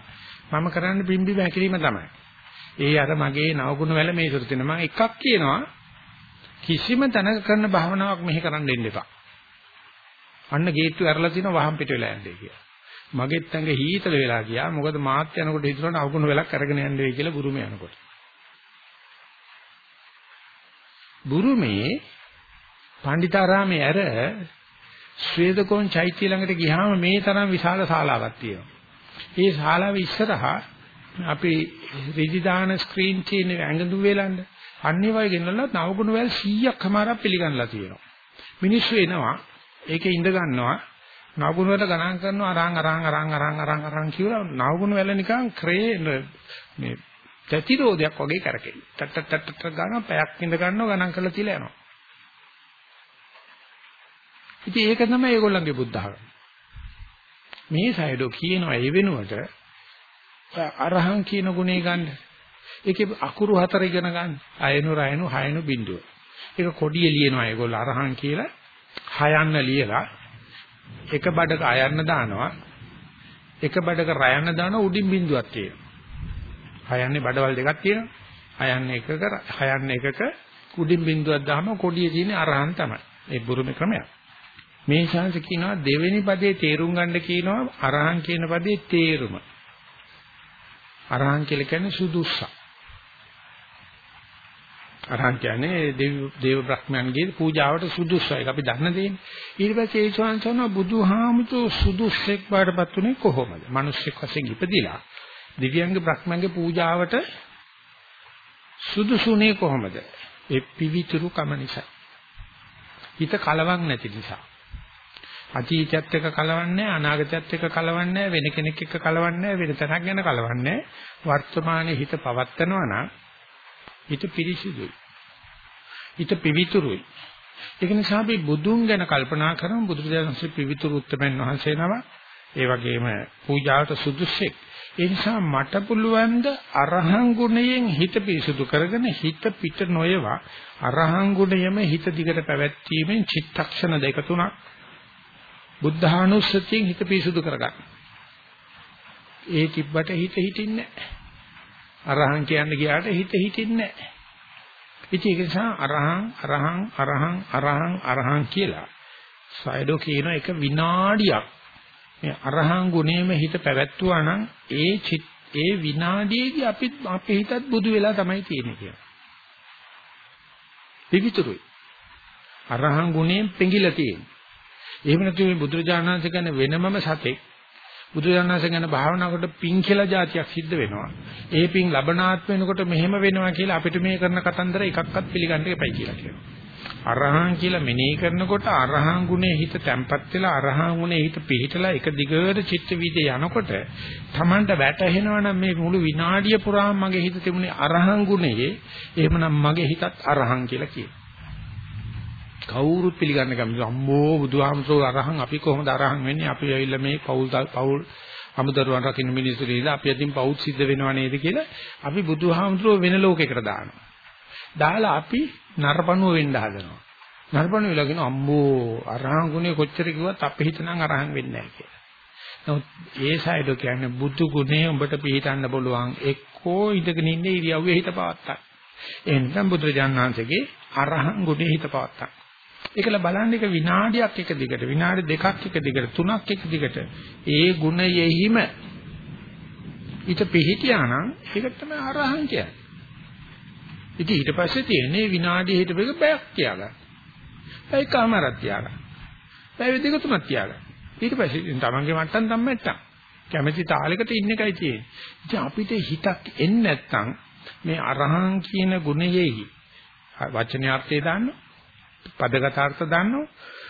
S1: මම කරන්න පිම්බීම හැකිලිම තමයි. ඒ අර මගේ නවගුණ වල මේ සුරු තියෙන මම එකක් කියනවා කිසිම තැනක කරන භාවනාවක් මෙහෙ කරන්න දෙන්න එපා. අන්න ගේට්ටු ඇරලා තිනවා වහම් පිට වෙලා යන්නේ කියලා. මගෙත් ඇඟ හීතල වෙලා ගියා. මොකද මාත් යනකොට හිතුණා අවුකුණු වෙලක් අරගෙන යන්න වෙයි කියලා බුරුමේ යනකොට. බුරුමේ පණ්ඩිතාරාමේ ඇර ශ්වේදකෝන් චෛත්‍ය ළඟට ගියාම මේ තරම් විශාල ශාලාවක් තියෙනවා. ඒ ශාලාවේ ඉස්සරහා අපි රිදි දාන ස්ක්‍රීන් තියෙන ඇඟඳු වේලන්න අන්නේ වගේ ගෙනල්ලා නවගුණ වැල් 100ක් හමාරක් පිළිගන්නලා තියෙනවා. මිනිස්සු එනවා ඒකේ ඉඳ ගන්නවා නවගුණ වල ගණන් කරනවා අරන් අරන් අරන් අරන් අරන් අරන් කියලා නවගුණ වල නිකන් ක්‍රේ මේ ප්‍රතිරෝධයක් වගේ කරකෙයි. ටට ටට ටට ගන්න පැයක් ඉඳ ගන්නවා ගණන් කරලා තියලා යනවා. ඉතින් ඒක තමයි ඒගොල්ලන්ගේ බුද්ධහම. මේ සයිඩෝ කියනවා ඒ වෙනුවට අරහං කියන ගුණේ ගන්න. ඒකේ අකුරු හතර ඉගෙන ගන්න. අයනු රයනු හයනු බිඳුව. ඒක කොඩිය ලියනවා ඒගොල්ලෝ අරහං කියලා හයන්න ලියලා එක බඩක අයන්න දානවා එක බඩක රයන්න දානවා උඩින් බිඳුවක් තියෙනවා. හයන්නේ බඩවල් දෙකක් තියෙනවා. හයන්නේ එකක හයන්නේ එකක උඩින් බිඳුවක් දාම කොඩියේ තියෙන අරහන් තමයි. ඒ බුරුමේ ක්‍රමයක්. මේ ශාංශ කියනවා දෙවෙනි පදේ තේරුම් ගන්න කියනවා අරහන් කියන පදේ තේරුම. අරහන් කියලා කියන්නේ සුදුස්සා අරහන් කියන්නේ දේව දේව බ්‍රහ්මයන්ගේ පූජාවට සුදුසුයි. ඒක අපි දන්න දෙන්නේ. ඊට පස්සේ ඒ ශාන්සන බුදුහාමුදුරු සුදුස්සෙක් බාටපත් උනේ කොහොමද? මිනිස්සෙක් වශයෙන් ඉපදිලා දිව්‍යංග බ්‍රහ්මයන්ගේ පූජාවට සුදුසුනේ කොහොමද? ඒ පිවිතුරු කම නිසා. හිත කලවක් නැති නිසා. අතීතයත් එක්ක කලවන්නේ අනාගතයත් එක්ක කලවන්නේ වෙන කෙනෙක් එක්ක කලවන්නේ වෙන තැනක් ගැන කලවන්නේ වර්තමානයේ හිත පවත්නවා නම් හිත පිරිසිදුයි. හිත පිවිතුරුයි. ඒක නිසා අපි බුදුන් ගැන කල්පනා කරමු බුදුරජාණන්සේ පිවිතුරු උත්තමයන් වහන්සේ නම ඒ වගේම පූජාවට සුදුසෙක්. ඒ නිසා මට පුළුවන් ද අරහං ගුණයෙන් හිත පිරිසුදු කරගෙන හිත පිට නොයවා අරහං ගුණයම හිත දිගට පැවැත්වීමෙන් චිත්තක්ෂණ දෙක තුනක් බුද්ධානුස්සතියෙන් හිත පිරිසුදු කරගන්න. ඒ තිබ්බට හිත හිටින්නේ නැහැ. අරහං කියන්න ගියාට හිත හිටින්නේ නැහැ. ඉතින් ඒක නිසා අරහං අරහං අරහං අරහං අරහං කියලා සයඩෝ කියන එක විනාඩියක් මේ අරහං ගුණේම හිත පැවැත්වුවා නම් ඒ ඒ විනාඩියේදී අපි අපේ හිතත් බුදු වෙලා තමයි තියෙන්නේ කියලා. පිවිතුරුයි. අරහං ගුණයෙන් පෙඟිලා තියෙන්නේ. එහෙම නැතු මේ බුදුරජාණන් වහන්සේ ගැන වෙනමම සතෙක් බුදුරජාණන් වහන්සේ ගැන භාවනා කොට පිං කියලා જાතියක් සිද්ධ වෙනවා. ඒ පිං ලබනාත් වෙනකොට මෙහෙම වෙනවා කියලා අපිට මේ කරන කතන්දර එකක්වත් පිළිගන්න එපයි කියලා කියනවා. අරහං කියලා මෙනෙහි කරනකොට අරහං ගුණේ හිත තැම්පත් වෙලා අරහං ගුණේ හිත පිහිටලා එක දිගට චිත්ත වීදිය යනකොට Tamanට වැටහෙනවා නම් මේ මුළු විනාඩිය පුරාම මගේ හිත තිබුණේ අරහං ගුණේ එහෙමනම් මගේ හිතත් අරහං කියලා කියනවා. කවුරුත් පිළිගන්න කැමති අම්මෝ බුදුහාමසෝ අරහං අපි කොහොමද අරහං වෙන්නේ? අපි ඇවිල්ලා මේ පෞල් පෞල් අමුදරුවන් රකින්න මිනිස්සු ඉඳලා අපි අදින් පෞත් සිද්ධ වෙනව නේද කියලා අපි බුදුහාමසෝ වෙන ලෝකයකට දානවා. දාලා අපි නරපණුව වෙන්න හදනවා. නරපණුව වෙලා කියන අම්මෝ අරහං ගුණේ කොච්චර කිව්වත් අපේ හිතනම් අරහං වෙන්නේ නැහැ කියලා. නමුත් ඒ සයිඩෝ කියන්නේ බුදු ගුණේ උඹට පිළිටන්න බලුවන් එක්කෝ ඉඳගෙන ඉන්නේ ඉරියව්වේ හිත පවත්තා එහෙනම් බුදුරජාණන් වහන්සේගේ අරහං ගුණේ හිත පවත්තා ඒකල බලන්න එක විනාඩියක් එක දිගට විනාඩි දෙකක් එක දිගට තුනක් එක දිගට ඒ ගුණයෙහිම ඊට පිහිටියා නම් ඒක තමයි අරහං කියන්නේ. ඉතින් ඊට පස්සේ තියෙන්නේ විනාඩි හිටපෙක බයක් තියාගන්න. ඒකමාරක් තියාගන්න. පැය දෙක තුනක් තියාගන්න. ඊට පස්සේ තමන්ගේ මට්ටම් තමයි කැමැති තාලයකට ඉන්න එකයි තියෙන්නේ. ඉතින් අපිට හිතක් එන්නේ නැත්නම් මේ අරහං කියන ගුණයෙහි වචනාර්ථය දාන්නවා පදගත අර්ථ දන්නෝ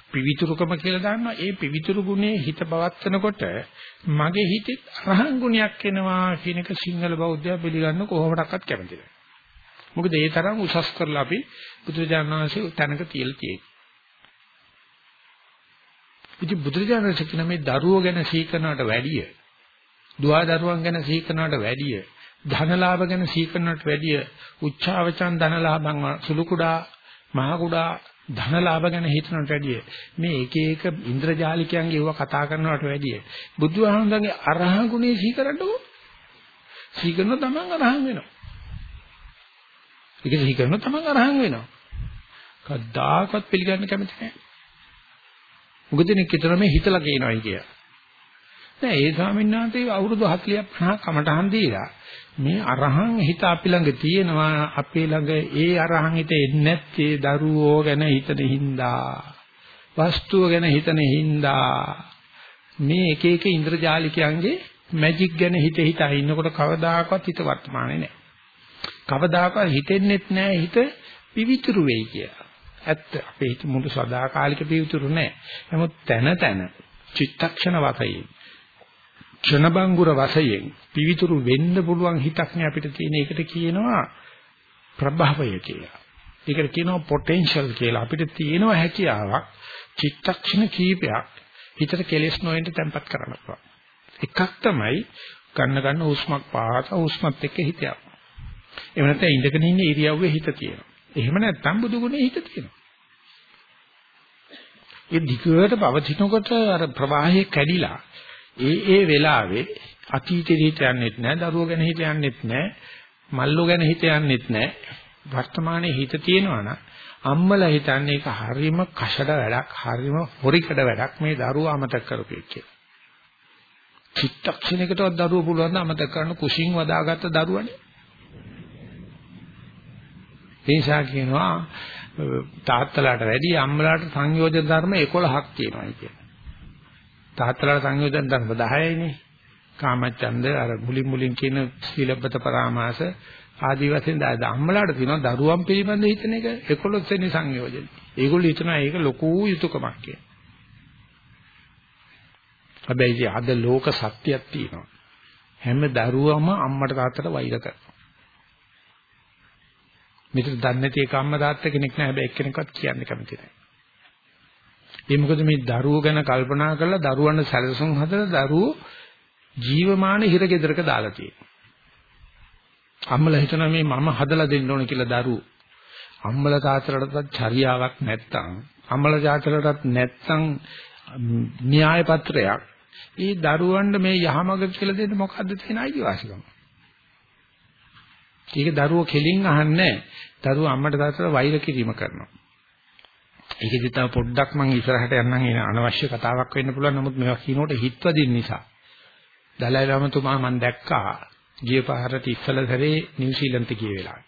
S1: පිවිතුරුකම කියලා දන්නවා ඒ පිවිතුරු ගුණේ හිත පවත්නකොට මගේ හිතේ අරහං ගුණයක් එනවා කියන එක සිංහල බෞද්ධය පිළිගන්න කොහොමඩක්වත් කැමති නැහැ. මොකද ඒ තරම් උසස් කරලා අපි බුදුරජාණන් වහන්සේ තැනක තියලා තියෙන්නේ. ඉතින් බුදුරජාණන් වහන්සේ කියන මේ දරුවෝ ගැන සීකරනවට වැඩිය, දුවා දරුවන් ගැන සීකරනවට වැඩිය, ධනලාභ ගැන සීකරනවට වැඩිය, උච්චාවචන් ධනලාභං සුළු කුඩා මහ කුඩා ධනලාභ ගැන හිතනට වැඩිය. මේ එක එක ඉන්ද්‍රජාලිකයන්ගේ ඒවා කතා කරනවට වැඩිය. බුදුහාමුදුරන්ගේ අරහං ගුණේ සීකරන්නකො සීකරන තමන් අරහං වෙනවා. ඒක සීකරන තමන් අරහං වෙනවා. කද්දාකත් පිළිගන්න කැමති නැහැ. මොකද නේ කිතර මේ හිතලා කියනවායි කිය. දැන් ඒ ස්වාමීන් වහන්සේ අවුරුදු 40 50 කමටහන් දීලා මේ අරහං හිත අපි ළඟ තියෙනවා. අපේ ළඟ ඒ අරහං හිත එන්නේ නැත්තේ දරුවෝ ගැන හිතන හින්දා. වස්තුව ගැන හිතන හින්දා. මේ එක එක ඉන්ද්‍රජාලිකයන්ගේ මැජික් ගැන හිත හිතා ඉන්නකොට කවදාකවත් හිත වර්තමානේ නැහැ. කවදාකවත් හිතෙන්නෙත් නැහැ හිත පිවිතුරු වෙයි කියලා. ඇත්ත. අපේ හිත මුළු සදාකාලික පිවිතුරු නැහැ. නමුත් තන තන චිත්තක්ෂණ වතයි ක්ෂණබංගුර වශයෙන් පිවිතුරු වෙන්න පුළුවන් හිතක් නේ අපිට තියෙන එකට කියනවා ප්‍රභවය කියලා. ඒකට කියනවා පොටෙන්ෂල් කියලා. අපිට තියෙනවා හැකියාවක් චිත්තක්ෂණ කීපයක් හිතට කෙලෙස් නොවෙන්න තැම්පත් කරන්න පුළුවන්. එකක් තමයි ගන්න ගන්න හුස්මක් පාත හුස්මත් එක්ක හිත යනවා. එහෙම නැත්නම් ඉඳගෙන ඉන්න ඉරියව්වේ හිත තියෙනවා. එහෙම නැත්නම් බුදුගුණේ හිත තියෙනවා. ඒ දිගට පවතිනකොට අර ප්‍රවාහය කැඩිලා ඒ ඒ වෙලාවේ අතීතෙ හිත යන්නෙත් නැහැ, දරුවෝ ගැන හිත යන්නෙත් නැහැ, මල්ලෝ ගැන හිත යන්නෙත් නැහැ. වර්තමානයේ හිත තියෙනවා නම් අම්මලා හිතන්නේ ඒක හරීම කෂඩ වැඩක්, හරීම හොරිකඩ වැඩක් මේ දරුවා අමතක කරපේ කියලා. චිත්තක්ෂණයකටවත් දරුවෝ පුළුවන් නම් අමතක කරන්න කුසින් වදාගත්ත දරුවනේ. ඒසා කියනවා තාත්තලාට වැඩි අම්මලාට සංයෝජන ධර්ම 11ක් තියෙනවා කියලා. තාත්තලාට සංයෝජන ධර්ම 10යිනේ. කාමච්ඡන්ද අර මුලින් මුලින් කියන සීලබ්බත පරාමාස ආදි වශයෙන් දාද අම්මලාට තියෙනවා දරුවන් පිළිබඳ හිතන එක 11 වෙනි සංයෝජන. ඒගොල්ලෝ හිතනවා ඒක ලොකු යුතුයකමක් කියලා. හැබැයි අද ලෝක සත්‍යයක් තියෙනවා. හැම දරුවම අම්මට තාත්තට වෛර කරනවා. මෙතන දන්නේ නැති එක අම්මා තාත්තා කෙනෙක් නෑ හැබැයි එක්කෙනෙක්වත් කියන්න කැමති නෑ. ඒ මොකද මේ දරුවෝ ගැන කල්පනා කරලා දරුවන්ට සැලසුම් හදලා දරුවෝ ජීවමාන හිරගෙදරක දාලා තියෙනවා. අම්මලා හිතනවා මේ මම හදලා දෙන්න ඕන කියලා දරුවෝ. අම්මලා තාත්තලටත් චර්යාවක් නැත්තම් අම්මලා තාත්තලටත් නැත්තම් න්‍යාය පත්‍රයක් ඒ දරුවන්ට මේ යහමඟ කියලා දෙන්න මොකද්ද තියෙන අයිතිවාසිකම? ඒක දරුවෝ කෙලින් අහන්නේ දරුවෝ අම්මට තාත්තට වෛර කිරීම කරනවා. ඒකෙදි තව පොඩ්ඩක් මම ඉස්සරහට යන්නම් එන අනවශ්‍ය කතාවක් වෙන්න පුළුවන්. නමුත් මේවා කියනකොට හිතවදින නිසා. දලයි ලාමතුමා මම දැක්කා. ගිය පාරට ඉස්සල සැරේ නිව්සීලන්ත ගිය වෙලාවේ.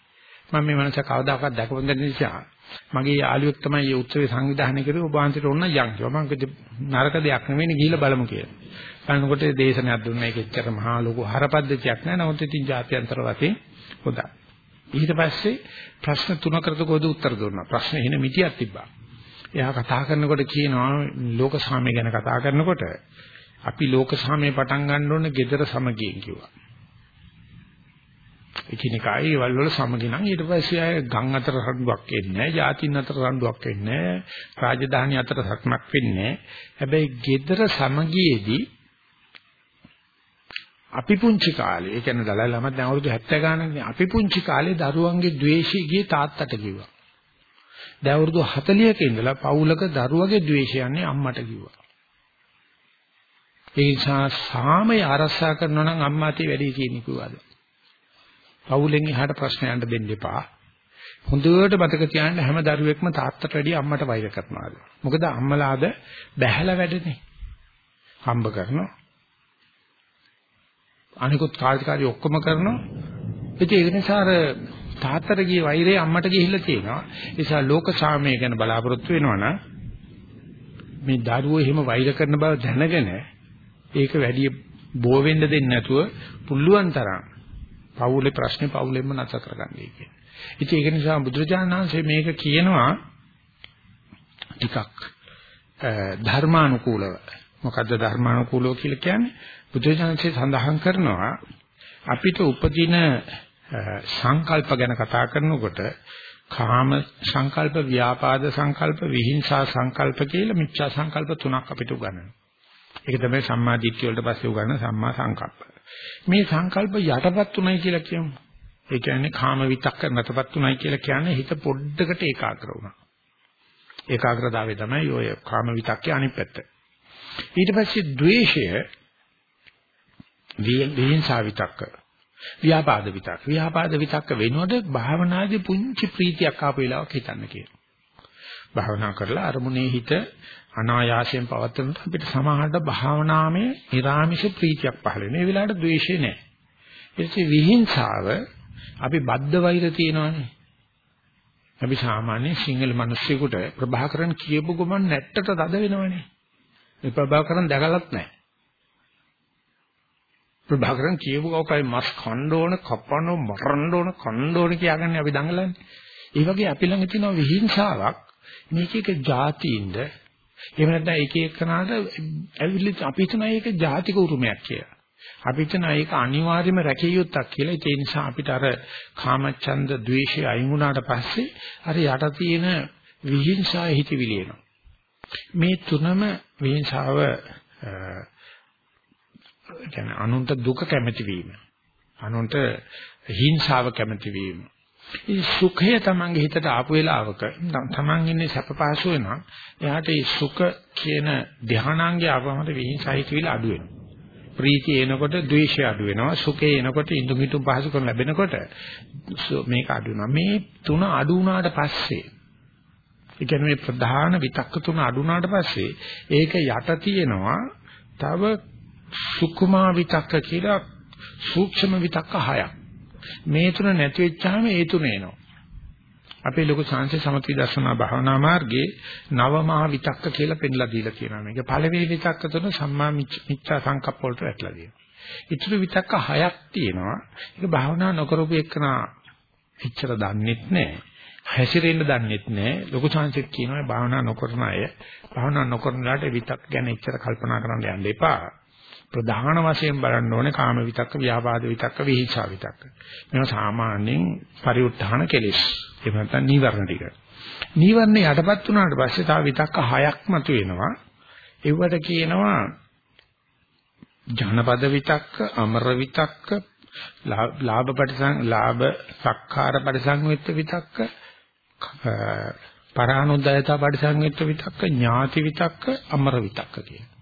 S1: මම මේ මනස කවදාකවත් දැකපු දෙන්න නිසා. මගේ යාළුවෙක් තමයි මේ උත්සවේ සංවිධානය කරේ ඔබ වහන්සේට ඕන යන් කිව්වා මම නරක දෙයක් නෙවෙයි ගිහිල්ලා බලමු කියලා. බලනකොට දේශනයක් දුන්නා. ඒක එච්චර මහා ලොකු හරපද්ධතියක් නෑ. නමුත් ඉතින් ජාත්‍යන්තර වශයෙන් හොඳයි. ඊට පස්සේ ප්‍රශ්න තුනකට කොහොද උත්තර දුන්නා. ප්‍රශ්න එන මිටියක් තිබ්බා. එයා කතා කරනකොට කියනවා ලෝක සාමය ගැන කතා කරනකොට අපි ලෝක සාමය පටන් ගන්න ඕනේ gedara සමගියෙන් කිව්වා. එකිනෙකායි ඒවල් වල සමගිනම් ඊට පස්සේ අය ගම් අතර රණ්ඩුවක් එන්නේ නැහැ, ජාතින් අතර රණ්ඩුවක් එන්නේ නැහැ, රාජධානි අතර සක්මක් වෙන්නේ හැබැයි gedara සමගියේදී අපි පුංචි කාලේ, ඒ කියන්නේ දලයි ළමත් දැන් අවුරුදු 70 ගානක්නේ. අපි පුංචි කාලේ දරුවන්ගේ ද්වේෂය ගියේ තාත්තට කිව්වා. දැන් අවුරුදු 40ක ඉඳලා පවුලක දරුවගේ ද්වේෂය යන්නේ අම්මට කිව්වා. ඒ නිසා සාමය ආරක්ෂා කරනවා නම් අම්මාතේ වැඩි කියන්නේ කිව්වද? පවුලෙන් එහාට ප්‍රශ්නයන්ට දෙන්න එපා. හොඳට මතක තියාගන්න හැම දරුවෙක්ම තාත්තට වැඩිය අම්මට වෛර කරනවාද? මොකද අම්මලාද බැහැලා වැඩනේ. හම්බ කරනවා. අනිකුත් කාර්යකාරී ඔක්කොම කරනවා. ඉතින් ඒක නිසා අර තාත්තට ගිය වෛරය අම්මට ගිහිල්ලා තියෙනවා. ඒ නිසා ලෝක සාමය ගැන බලාපොරොත්තු වෙනවනම් මේ දරුවෝ එහෙම වෛර කරන බව දැනගෙන ඒක වැඩි බෝ වෙන්න දෙන්නේ නැතුව පුළුවන් තරම් පවුලේ ප්‍රශ්නේ පවුලෙන්ම නැත කරගන්නයි කියන්නේ. ඉතින් ඒක නිසා බුදුරජාණන් වහන්සේ මේක කියනවා ටිකක් ධර්මානුකූලව. මොකද්ද ධර්මානුකූලව කියලා කියන්නේ? බුදුරජාණන්සේ සඳහන් කරනවා අපිට උපදින සංකල්ප ගැන කතා කරනකොට කාම සංකල්ප, ව්‍යාපාද සංකල්ප, විහිංසා සංකල්ප කියලා මිච්ඡා සංකල්ප තුනක් අපිට උගන්වනවා. ඒක තමයි සම්මා දිට්ඨිය වලට පස්සේ උගන්වන සම්මා සංකල්ප. මේ සංකල්ප යටපත් උනායි කියලා කියමු. ඒ කියන්නේ කාම විතක්ක නැතපත් උනායි කියලා කියන්නේ හිත පොඩ්ඩකට ඒකාග්‍ර වුණා. ඒකාග්‍රතාවය තමයි ඔය කාම විතක්කේ අනිත් පැත්ත. ඊට පස්සේ ද්වේෂය විහිංසා විතක්ක ව්‍යාපාද විතක්ක ව්‍යාපාද විතක්ක වෙනකොට භාවනාදී පුංචි ප්‍රීතියක් ආපු වෙලාවක් හිතන්න කියලා. භාවනා කරලා අරමුණේ හිත අනායාසයෙන් පවත්වනකොට අපිට සමාහට භාවනාමය නිරාමිෂ ප්‍රීතියක් පහළ වෙනවා. මේ වෙලාවට ද්වේෂය නැහැ. ඊටසේ විහිංසාව අපි බද්ධ වෛර තියෙනවානේ. අපි සාමාන්‍ය සිංහල මිනිස්සුෙකුට ප්‍රභාකරන් කියපු ගමන් නැට්ටට තද වෙනවනේ. මේ ප්‍රභාකරන් දැකලත් නැහැ. ප්‍රභාකරන් කියපු කවකයි මස් කන්න ඕන, කපන්න ඕන, මරන්න ඕන, කන්න ඕන කියාගන්නේ අපි දඟලන්නේ. ඒ වගේ අපි ළඟ තියෙන විහිංසාවක් මේක එක જાතියින්ද එහෙම නැත්නම් එක එකනාට ඇවිල්ලා අපි හිතන ඒක ජාතික උරුමයක් කියලා. අපි හිතන ඒක අනිවාර්යයෙන්ම රැකිය යුත්තක් කියලා. ඒ නිසා අපිට අර කාමච්ඡන්ද ද්වේෂය අයින් වුණාට පස්සේ අර යට තියෙන විහිංසාව හිතවිලි එනවා. මේ තුනම විහිංසාව කියන්නේ අනුන්ට දුක කැමති වීම. අනුන්ට හිංසාව කැමති වීම. මේ සුඛය තමන්ගේ හිතට ආපු වෙලාවක තමන් ඉන්නේ සැප පහසු වෙනවා. එයාට මේ සුඛ කියන ධානාංගය ආවමද විහිංසයිත විල අඩු වෙනවා. ප්‍රීතිය එනකොට ද්වේෂය අඩු වෙනවා. සුඛය එනකොට ඉඳු මිටු පහසුකම් ලැබෙනකොට මේක අඩු වෙනවා. මේ තුන අඩු වුණාට පස්සේ ඒ කියන්නේ මේ ප්‍රධාන විතක්ක තුන අඩු වුණාට පස්සේ ඒක යට තියෙනවා තව සුකුමා විතක්ක කියලා සූක්ෂම විතක්ක හයක්. මේ තුන නැති වෙච්චාම ඒ තුන එනවා. අපේ ලොකු සංසය සමති දර්ශනා භාවනා මාර්ගයේ නව මහ විතක්ක කියලා පෙන්ලා දීලා තියෙනවා. මේක පළවෙනි විතක්ක තුන සම්මා මිච්ඡා සංකප්ප වලට වැටලා තියෙනවා. ඊටු විතක්ක හයක් තියෙනවා. ඒක භාවනා නොකරපු එක්කනා එච්චර දන්නෙත් නැහැ. හැසිරෙන්න දන්නෙත් නැහැ. ලොකු සංසෙත් කියනවා භාවනා නොකරන අය භාවනා නොකරනලාට විතක් ගැන එච්චර කල්පනා කරන්න යන්න එපා. ප්‍රධාන වශයෙන් බලන්න ඕනේ කාම විතක්ක, ව්‍යාපාද විතක්ක, විහිංසා විතක්ක. මේවා සාමාන්‍යයෙන් පරිඋත්ථාන කෙලෙස්. එහෙම නැත්නම් නීවරණ ටික. නීවරණ යටපත් වුණාට පස්සේ තව විතක්ක හයක් මතුවෙනවා. ඒවට කියනවා ජනපද විතක්ක, අමර විතක්ක, ලාභ පරිසං, ලාභ සක්කාර පරිසංවිත විතක්ක, පරානුද්යතා පරිසංවිත විතක්ක, ඥාති විතක්ක, අමර විතක්ක කියනවා.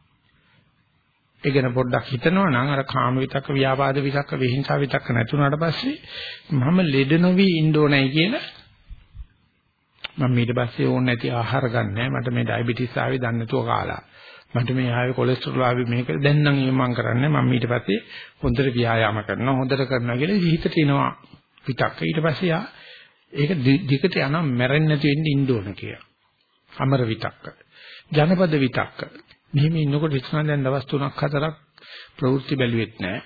S1: ඒ ගැන පොඩ්ඩක් හිතනවා නම් අර කාම විතක්ක ව්‍යාපාද විතක්ක විහිංසා විතක්ක නැතුණාට පස්සේ මම ලෙඩ නොවි ඉන්න ඕනයි කියන මම ඊට පස්සේ ඕනේ නැති ආහාර ගන්නෑ මට මේ ඩයබටිස් ආවේ දන්නේ නැතුව කාලා. මට මේ ආවේ කොලෙස්ටරෝල් ආවේ මේක. දැන් නම් මම කරන්නේ මම ඊට පස්සේ හොඳට ව්‍යායාම කරනවා හොඳට කරනවා කියලා හිතට එනවා පිටක් ඊට පස්සේ යා ඒක දිගට යනවා මැරෙන්නේ නැති වෙන්න ඉන්න ඕන කියලා. අමර විතක්ක. ජනපද විතක්ක. මෙහෙම ඉන්නකොට ඉස්සන දැන් දවස් 3ක් 4ක් ප්‍රවෘත්ති බැලුවෙත් නැහැ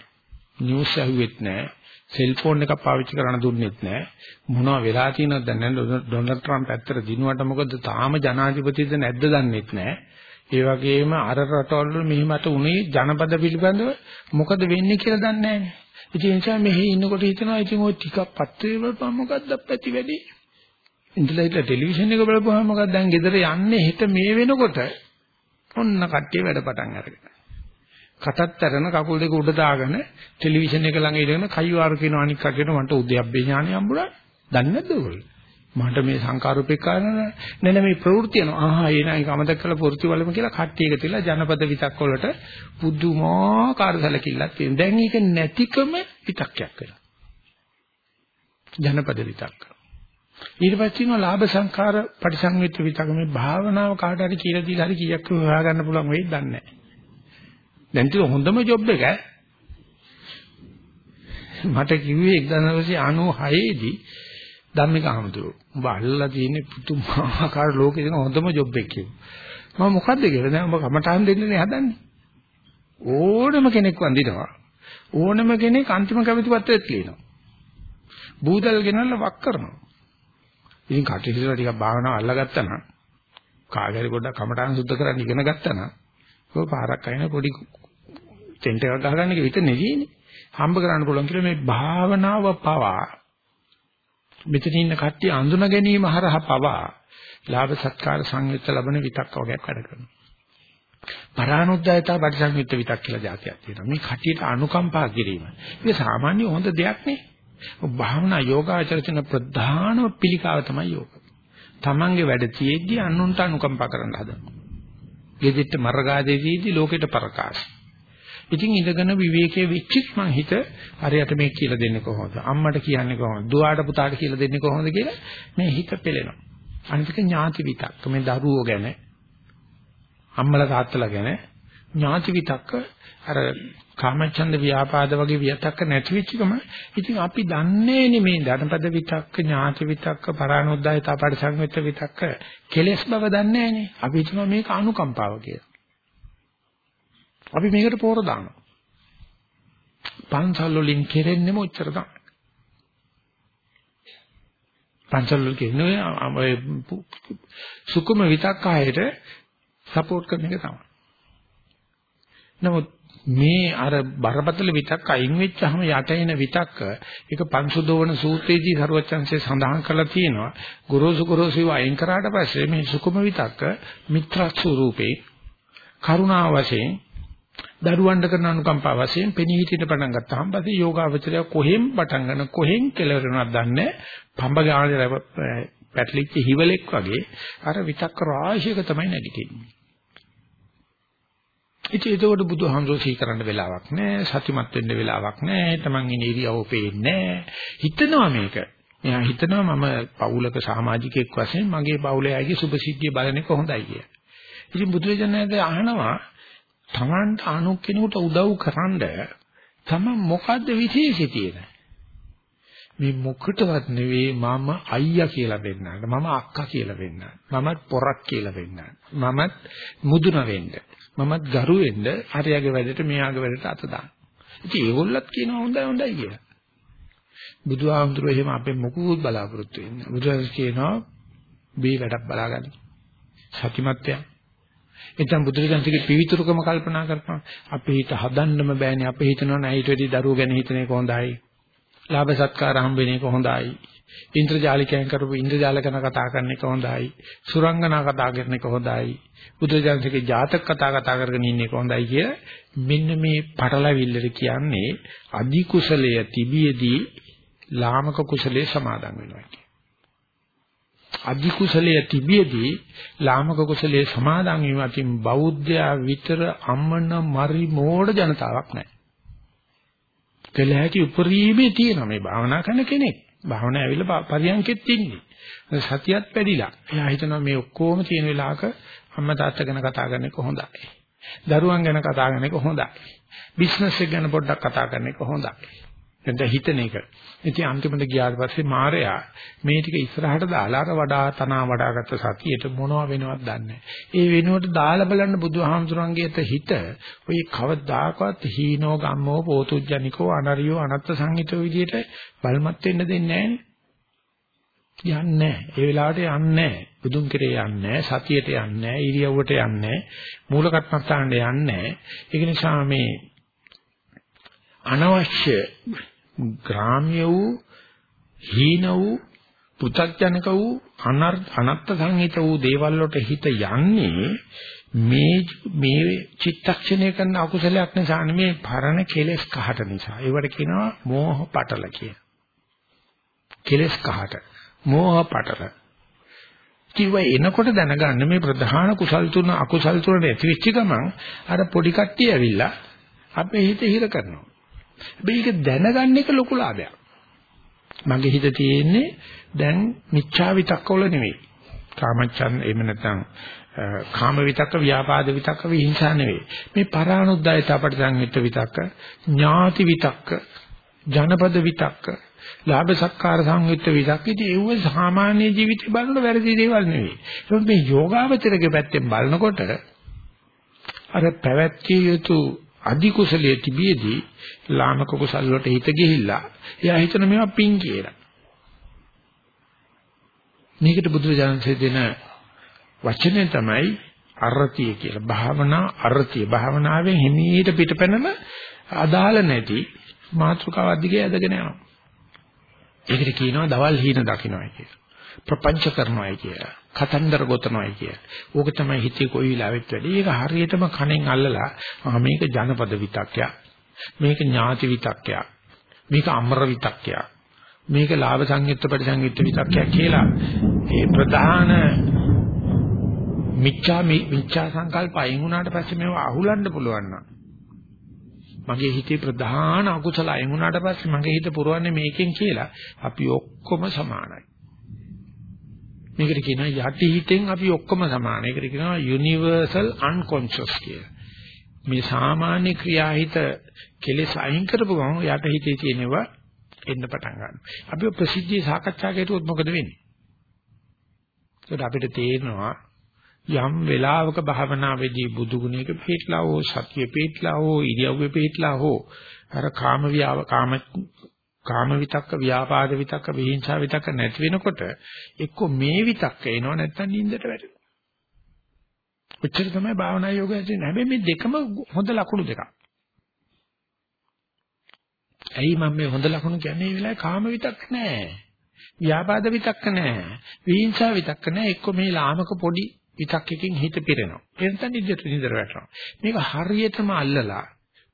S1: නිවුස් ඇහුවෙත් නැහැ සෙල්ෆෝන් එකක් පාවිච්චි කරන්න දුන්නෙත් නැහැ. මොනවා වෙලා තියෙනවද දැන් ඩොනල්ඩ් ට්‍රම්ප් ඇත්තට දිනුවට මොකද තාම ජනාධිපතිද නැද්ද දන්නෙත් නැහැ. ඒ වගේම අර රටවල් වල මෙහිමට උනේ ජනපද පිළිබඳව මොකද වෙන්නේ කියලා දන්නේ නැහැ. ඉතින් ඒ නිසා මෙහි ඉන්නකොට හිතනවා ඉතින් ওই ටිකක් පත්‍රේ වල මොකක්ද පැති වැඩි. ඉන්ටර්නෙට් ටෙලිවිෂන් එක බලපුවම මොකක්ද දැන් ගෙදර යන්නේ හෙට මේ වෙනකොට ඔන්න කට්ටිය වැඩ පටන් අරගෙන. කටත් අරන කකුල් දෙක උඩ දාගෙන ටෙලිවිෂන් එක ළඟ ඉඳගෙන කයිවාර කියන අනික් කටියට මට උද්‍යප්පේ ඥානය හම්බුණා. දන්නේ නැද්ද ඔයගොල්ලෝ? මට මේ සංකාරූපේක නෑ නෑ මේ ප්‍රවෘත්ති යනවා. ආහා ඒ නයි කමතක් කරලා ප්‍රවෘත්ති වලම කියලා කට්ටිය එක තියලා ජනපද විතක් වලට පුදුමාකාර සැලකිල්ලක් තියෙනවා. දැන් ඒක නැතිකම විතක්යක් වෙනවා. ජනපද විතක්. ඊට පස්සේ තියෙනවා ලාභ සංඛාර පරිසංවිත විතක මේ භාවනාව කාට හරි කියලා දීලා හරි කීයක් හොයාගන්න පුළුවන් වෙයිද දන්නේ නැහැ. දැන් තියෙන හොඳම ජොබ් එක මට කිව්වේ 1996 දී ධම්මික අහමතුරු. උඹ අල්ලලා තියෙන පුදුමාකාර ලෝකේ දෙන හොඳම ජොබ් එක කිව්වා. මම මොකද්ද කියලා දැන් උඹ කමටහන් දෙන්නනේ හදන්නේ. ඕනම කෙනෙක් වඳිනවා. ඕනම කෙනෙක් අන්තිම කැමති පත්‍රෙත් ලියනවා. බූදල් ගෙනල්ලා වක් කරනවා. ඉතින් කටහිදලා ටිකක් භාවනාව අල්ලගත්තා නම් කාගරි පොඩ්ඩක් කමටහන් සුද්ධ කරන්න ඉගෙන ගත්තා නම් ඔය පාරක් අයින පොඩි ටෙන්ට් එකක් ගහගන්න එක විතර නෙවෙයිනේ. හම්බ කරන්න පුළුවන් කියලා මේ භාවනාව පවා මෙතන ඉන්න කට්ටිය අඳුන ගැනීම හරහා පවා ලාභ සත්කාර සංයුක්ත ලබන විතක් වගේක් වැඩ කරනවා. පරානුද්යතා පරිසංයුක්ත විතක් කියලා જાතියක් තියෙනවා. මේ කට්ටියට අනුකම්පා කිරීම. ඒක සාමාන්‍ය හොඳ දෙයක් නේ. භාවනා යෝගාචරචන ප්‍රධානම පිළිකාව තමයි යෝග. තමන්ගේ වැඩ තියෙද්දි අනුන්ට අනුකම්පා කරන්න හදනවා. ගෙදෙට්ට මර්ගාදේදීදී ලෝකෙට පරකාශ. ඉතින් ඉඳගෙන විවේකයේ විචිත් මං හිත හරියට මේ කියලා දෙන්නේ කොහොමද? අම්මට කියන්නේ කොහොමද? දුවාට පුතාට කියලා දෙන්නේ කොහොමද කියලා මේ හිත පෙළෙනවා. අනිතික ඥාති විතක්ක මේ දරුවෝ ගැන අම්මලා තාත්තලා ගැන ඥාති විතක්ක අර කාමච්ඡන්ද ව්‍යාපාද වගේ විතක්ක නැති වෙච්චකම ඉතින් අපි දන්නේ නේ මේ ධනපද විතක්ක ඥාති විතක්ක පරානොද්දායතා පරිසංවිත විතක්ක කෙලෙස් බව දන්නේ නේ අපි හිතනවා මේක අනුකම්පාව කියලා අපි මේකට පෝර දානවා. පන්සල් වලින් කෙරෙන්නේම ඔච්චර තමයි. පන්සල් වල කියන්නේ සුකුම විතක්කායට සපෝට් කරන එක තමයි. නමුත් මේ අර බරපතල විතක් අයින් වෙච්චහම යට එන විතක්ක ඒක පංසුදෝවන සූත්‍රයේදී සරුවචන්සේ සඳහන් කරලා තියෙනවා ගොරෝසු ගොරෝසු අයින් කරාට පස්සේ මේ සුකුම විතක්ක මිත්‍රා ස්වරූපේ කරුණා වශයෙන් දරුවන්ට කරන අනුකම්පාව වශයෙන් පෙනී හිටින්න පටන් ගත්තාම පස්සේ යෝගාවචරය කොහෙන් පටන් ගන්න කොහෙන් කෙලවර වෙනවද දන්නේ පඹ ගානේ පැටලිච්ච හිවලෙක් වගේ අර විතක්ක රාශියක තමයි නැගිටින්නේ. ඉතින් ඒකෝට බුදුහාමුදුරුවෝ සී කරන්න වෙලාවක් නැහැ සතිමත් වෙන්න වෙලාවක් නැහැ තමන් ඉන්නේ ඉරියව් පේන්නේ හිතනවා මේක එයා හිතනවා මම පවුලක සමාජිකයෙක් වශයෙන් මගේ පවුලේ අයගේ සුභසිද්ධිය බලන එක හොඳයි කියලා. ඉතින් බුදුරජාණන් අහනවා Tamanට අනු කෙනෙකුට උදව් කරන්න තමන් මොකද්ද විශේෂය තියෙන්නේ? මේ මොකටවත් නෙවෙයි මම අයියා කියලා වෙන්නත් මම අක්කා කියලා වෙන්නත් මමත් පොරක් කියලා වෙන්නත් මමත් මුදුන වෙන්න මමත් ගරු වෙන්න හරියගේ වැඩට මෙයාගේ වැඩට අත දාන්න. ඉතින් ඒගොල්ලත් කියනවා හොඳයි හොඳයි කියලා. බුදුහාමුදුරුවෝ එහෙම අපේ මොකුත් බලාපොරොත්තු වෙන්නේ. බුදුහාමුදුරුවෝ කියනවා මේ වැඩක් බලාගන්න. සතිමත්ය එතන බුදුරජාණන්ගේ පිවිතුරුකම කල්පනා කරපන්. අපේ හිත හදන්නම බෑනේ. අපේ හිතනවා නෑ ඊට වැඩි දරුවෝ ගැන හිතන එක හොඳයි. ලාභ සත්කාර හම්බෙන එක හොඳයි. ඉන්ද්‍රජාලිකයන් කරපු ඉන්ද්‍රජාල ගැන කතා කරන එක හොඳයි. සුරංගනා කතා කරන එක හොඳයි. බුදුරජාණන්ගේ ජාතක කතා කතා කරගෙන ඉන්න එක හොඳයි කිය මෙන්න මේ පටලවිල්ලට කියන්නේ අධි කුසලය තිබියදී ලාමක කුසලයේ සමාදන් වෙනවා අධි කුසලයේ තිබියදී ලාමක කුසලයේ සමාදන් වීම අතින් බෞද්ධයා විතර අම්මන මරි මෝඩ ජනතාවක් නැහැ. කළ හැකි උපරිමේ තියෙන මේ භාවනා කරන කෙනෙක්. භාවනා ඇවිල්ලා පරියන්කෙත් ඉන්නේ. සතියත් වැඩිලා. එයා හිතනවා මේ ඔක්කොම තියෙන වෙලාවක අම්මා තාත්තා ගැන කතා කරන එක හොඳයි. දරුවන් ගැන කතා කරන එක හොඳයි. බිස්නස් එක ගැන පොඩ්ඩක් කතා කරන එක හොඳයි. එතන හිතන එක. ඉතින් අන්තිමට ගියාට පස්සේ මාරයා මේ ටික ඉස්සරහට දාලා අර වඩා තනවා වඩාගත්ත සතියට මොනව වෙනවද දන්නේ ඒ වෙනුවට දාලා බලන්න බුදුහාමුදුරන්ගේ හිත ඔය කවදාකවත් හීනෝ ගම්මෝ පෝතුජ්ජනිකෝ අනරියෝ අනත්ත සංහිතෝ විදියට බලමත් වෙන්න දෙන්නේ යන්නේ ඒ වෙලාවට යන්නේ බුදුන් කෙරේ යන්නේ සතියට යන්නේ ඉරියව්වට යන්නේ මූල කර්මස්ථානට යන්නේ ඒක නිසා මේ අනවශ්‍ය ග්‍රාම්‍ය වූ හීන වූ පු탁ජනක වූ අනර්ථ සංහිත වූ දේවල් වලට හිත යන්නේ මේ මේ චිත්තක්ෂණය කරන අකුසලයක් නිසා නෙමේ පරණ කෙලෙස් කහට නිසා. ඒවට කියනවා මෝහ පටල කිය. කෙලෙස් කහට. මෝහ පටල. කිව්ව එනකොට දැනගන්න මේ ප්‍රධාන කුසල් තුන අකුසල් තුන නැති වෙච්ච ගමන් අර පොඩි කට්ටිය ඇවිල්ලා අපේ හිත හිර කරනවා. මේක දැනගන්න එක ලොකු ලාභයක්. මගේ හිත තියෙන්නේ දැන් මිච්ඡා විතක්කවල නෙවෙයි. කාමච්ඡන් එහෙම නැත්නම් කාම විතක්ක ව්‍යාපාද විතක්ක විහිංසා නෙවෙයි. මේ පරානුද්යත අපට සංහිත විතක්ක, ඥාති විතක්ක, ජනපද විතක්ක, ලාභ සත්කාර සංහිත විතක්ක. ඉතින් ඒව සාමාන්‍ය ජීවිතේ බලන වැරදි දේවල් නෙවෙයි. ඒත් මේ යෝගාවචරගේ පැත්තෙන් බලනකොට අර පැවැත්විය යුතු අධි කුසලයේ තිබියදී ලාමක කුසල වලට හිත ගිහිල්ලා එයා හිතන මේවා පිං කියලා. මේකට බුදුරජාණන්සේ දෙන වචනේ තමයි අරතිය කියලා. භාවනා අරතිය. භාවනාවෙන් හිමීට පිටපැනම අදාළ නැති මාත්‍රකාව අධිකේ ඇදගෙන යනවා. ඒකට කියනවා දවල් හීන දකින්නයි කියලා. ප්‍රපංච කරනවායි කියලා. කතන්දර ගොතනවායි කියලා. ඕක තමයි හිතේ කොයි වෙලාවෙත් වැඩි. ඒක හරියටම කණෙන් අල්ලලා ආ මේක ජනපද විතක්කයක්. මේක ඥාති විතක්කයක්. මේක අමර විතක්කයක්. මේක ලාභ සංයුක්ත පරිසංයුක්ත විතක්කයක් කියලා ඒ ප්‍රධාන මිච්ඡා මිච්ඡා සංකල්ප අයින් වුණාට පස්සේ මේව අහුලන්න පුළුවන් නම් මගේ හිතේ ප්‍රධාන අකුසල අයින් වුණාට පස්සේ මගේ හිත පුරවන්නේ මේකෙන් කියලා අපි ඔක්කොම සමානයි. මේකට කියනවා යටි හිතෙන් අපි ඔක්කොම සමාන. ඒකට කියනවා universal unconscious කියලා. මේ සාමාන්‍ය ක්‍රියාහිත කෙලෙස් අයින් කරපු ගමන් යට හිතේ තියෙනවා එන්න පටන් ගන්නවා. අපි ප්‍රසිද්ධියේ සාකච්ඡා කරුවොත් මොකද වෙන්නේ? ඒකට අපිට තේරෙනවා යම් වෙලාවක භාවනාවේදී බුදු ගුණයක පිටලා හෝ සතිය පිටලා හෝ ඉරියව්වේ පිටලා හෝ අර කාම වියාව කාම කාම විතක්ක ව්‍යාපාද විතක්ක විහිංසා විතක්ක නැති වෙනකොට එක්ක මේ විතක්ක එනවා නැත්නම් නිින්දට වැටෙනවා. ඔච්චර තමයි භාවනා යෝගය කියන්නේ. හැබැයි මේ දෙකම හොඳ ලකුණු දෙකක්. ඇයි මම මේ හොඳ ලකුණු කියන්නේ මේ වෙලාවේ කාම විතක්ක නැහැ. ව්‍යාපාද විතක්ක නැහැ. විහිංසා විතක්ක නැහැ. එක්ක මේ ලාමක පොඩි විතක්කකින් හිත පිරෙනවා. එතන නිදිට නිදර වැටෙනවා. මේක හරියටම අල්ලලා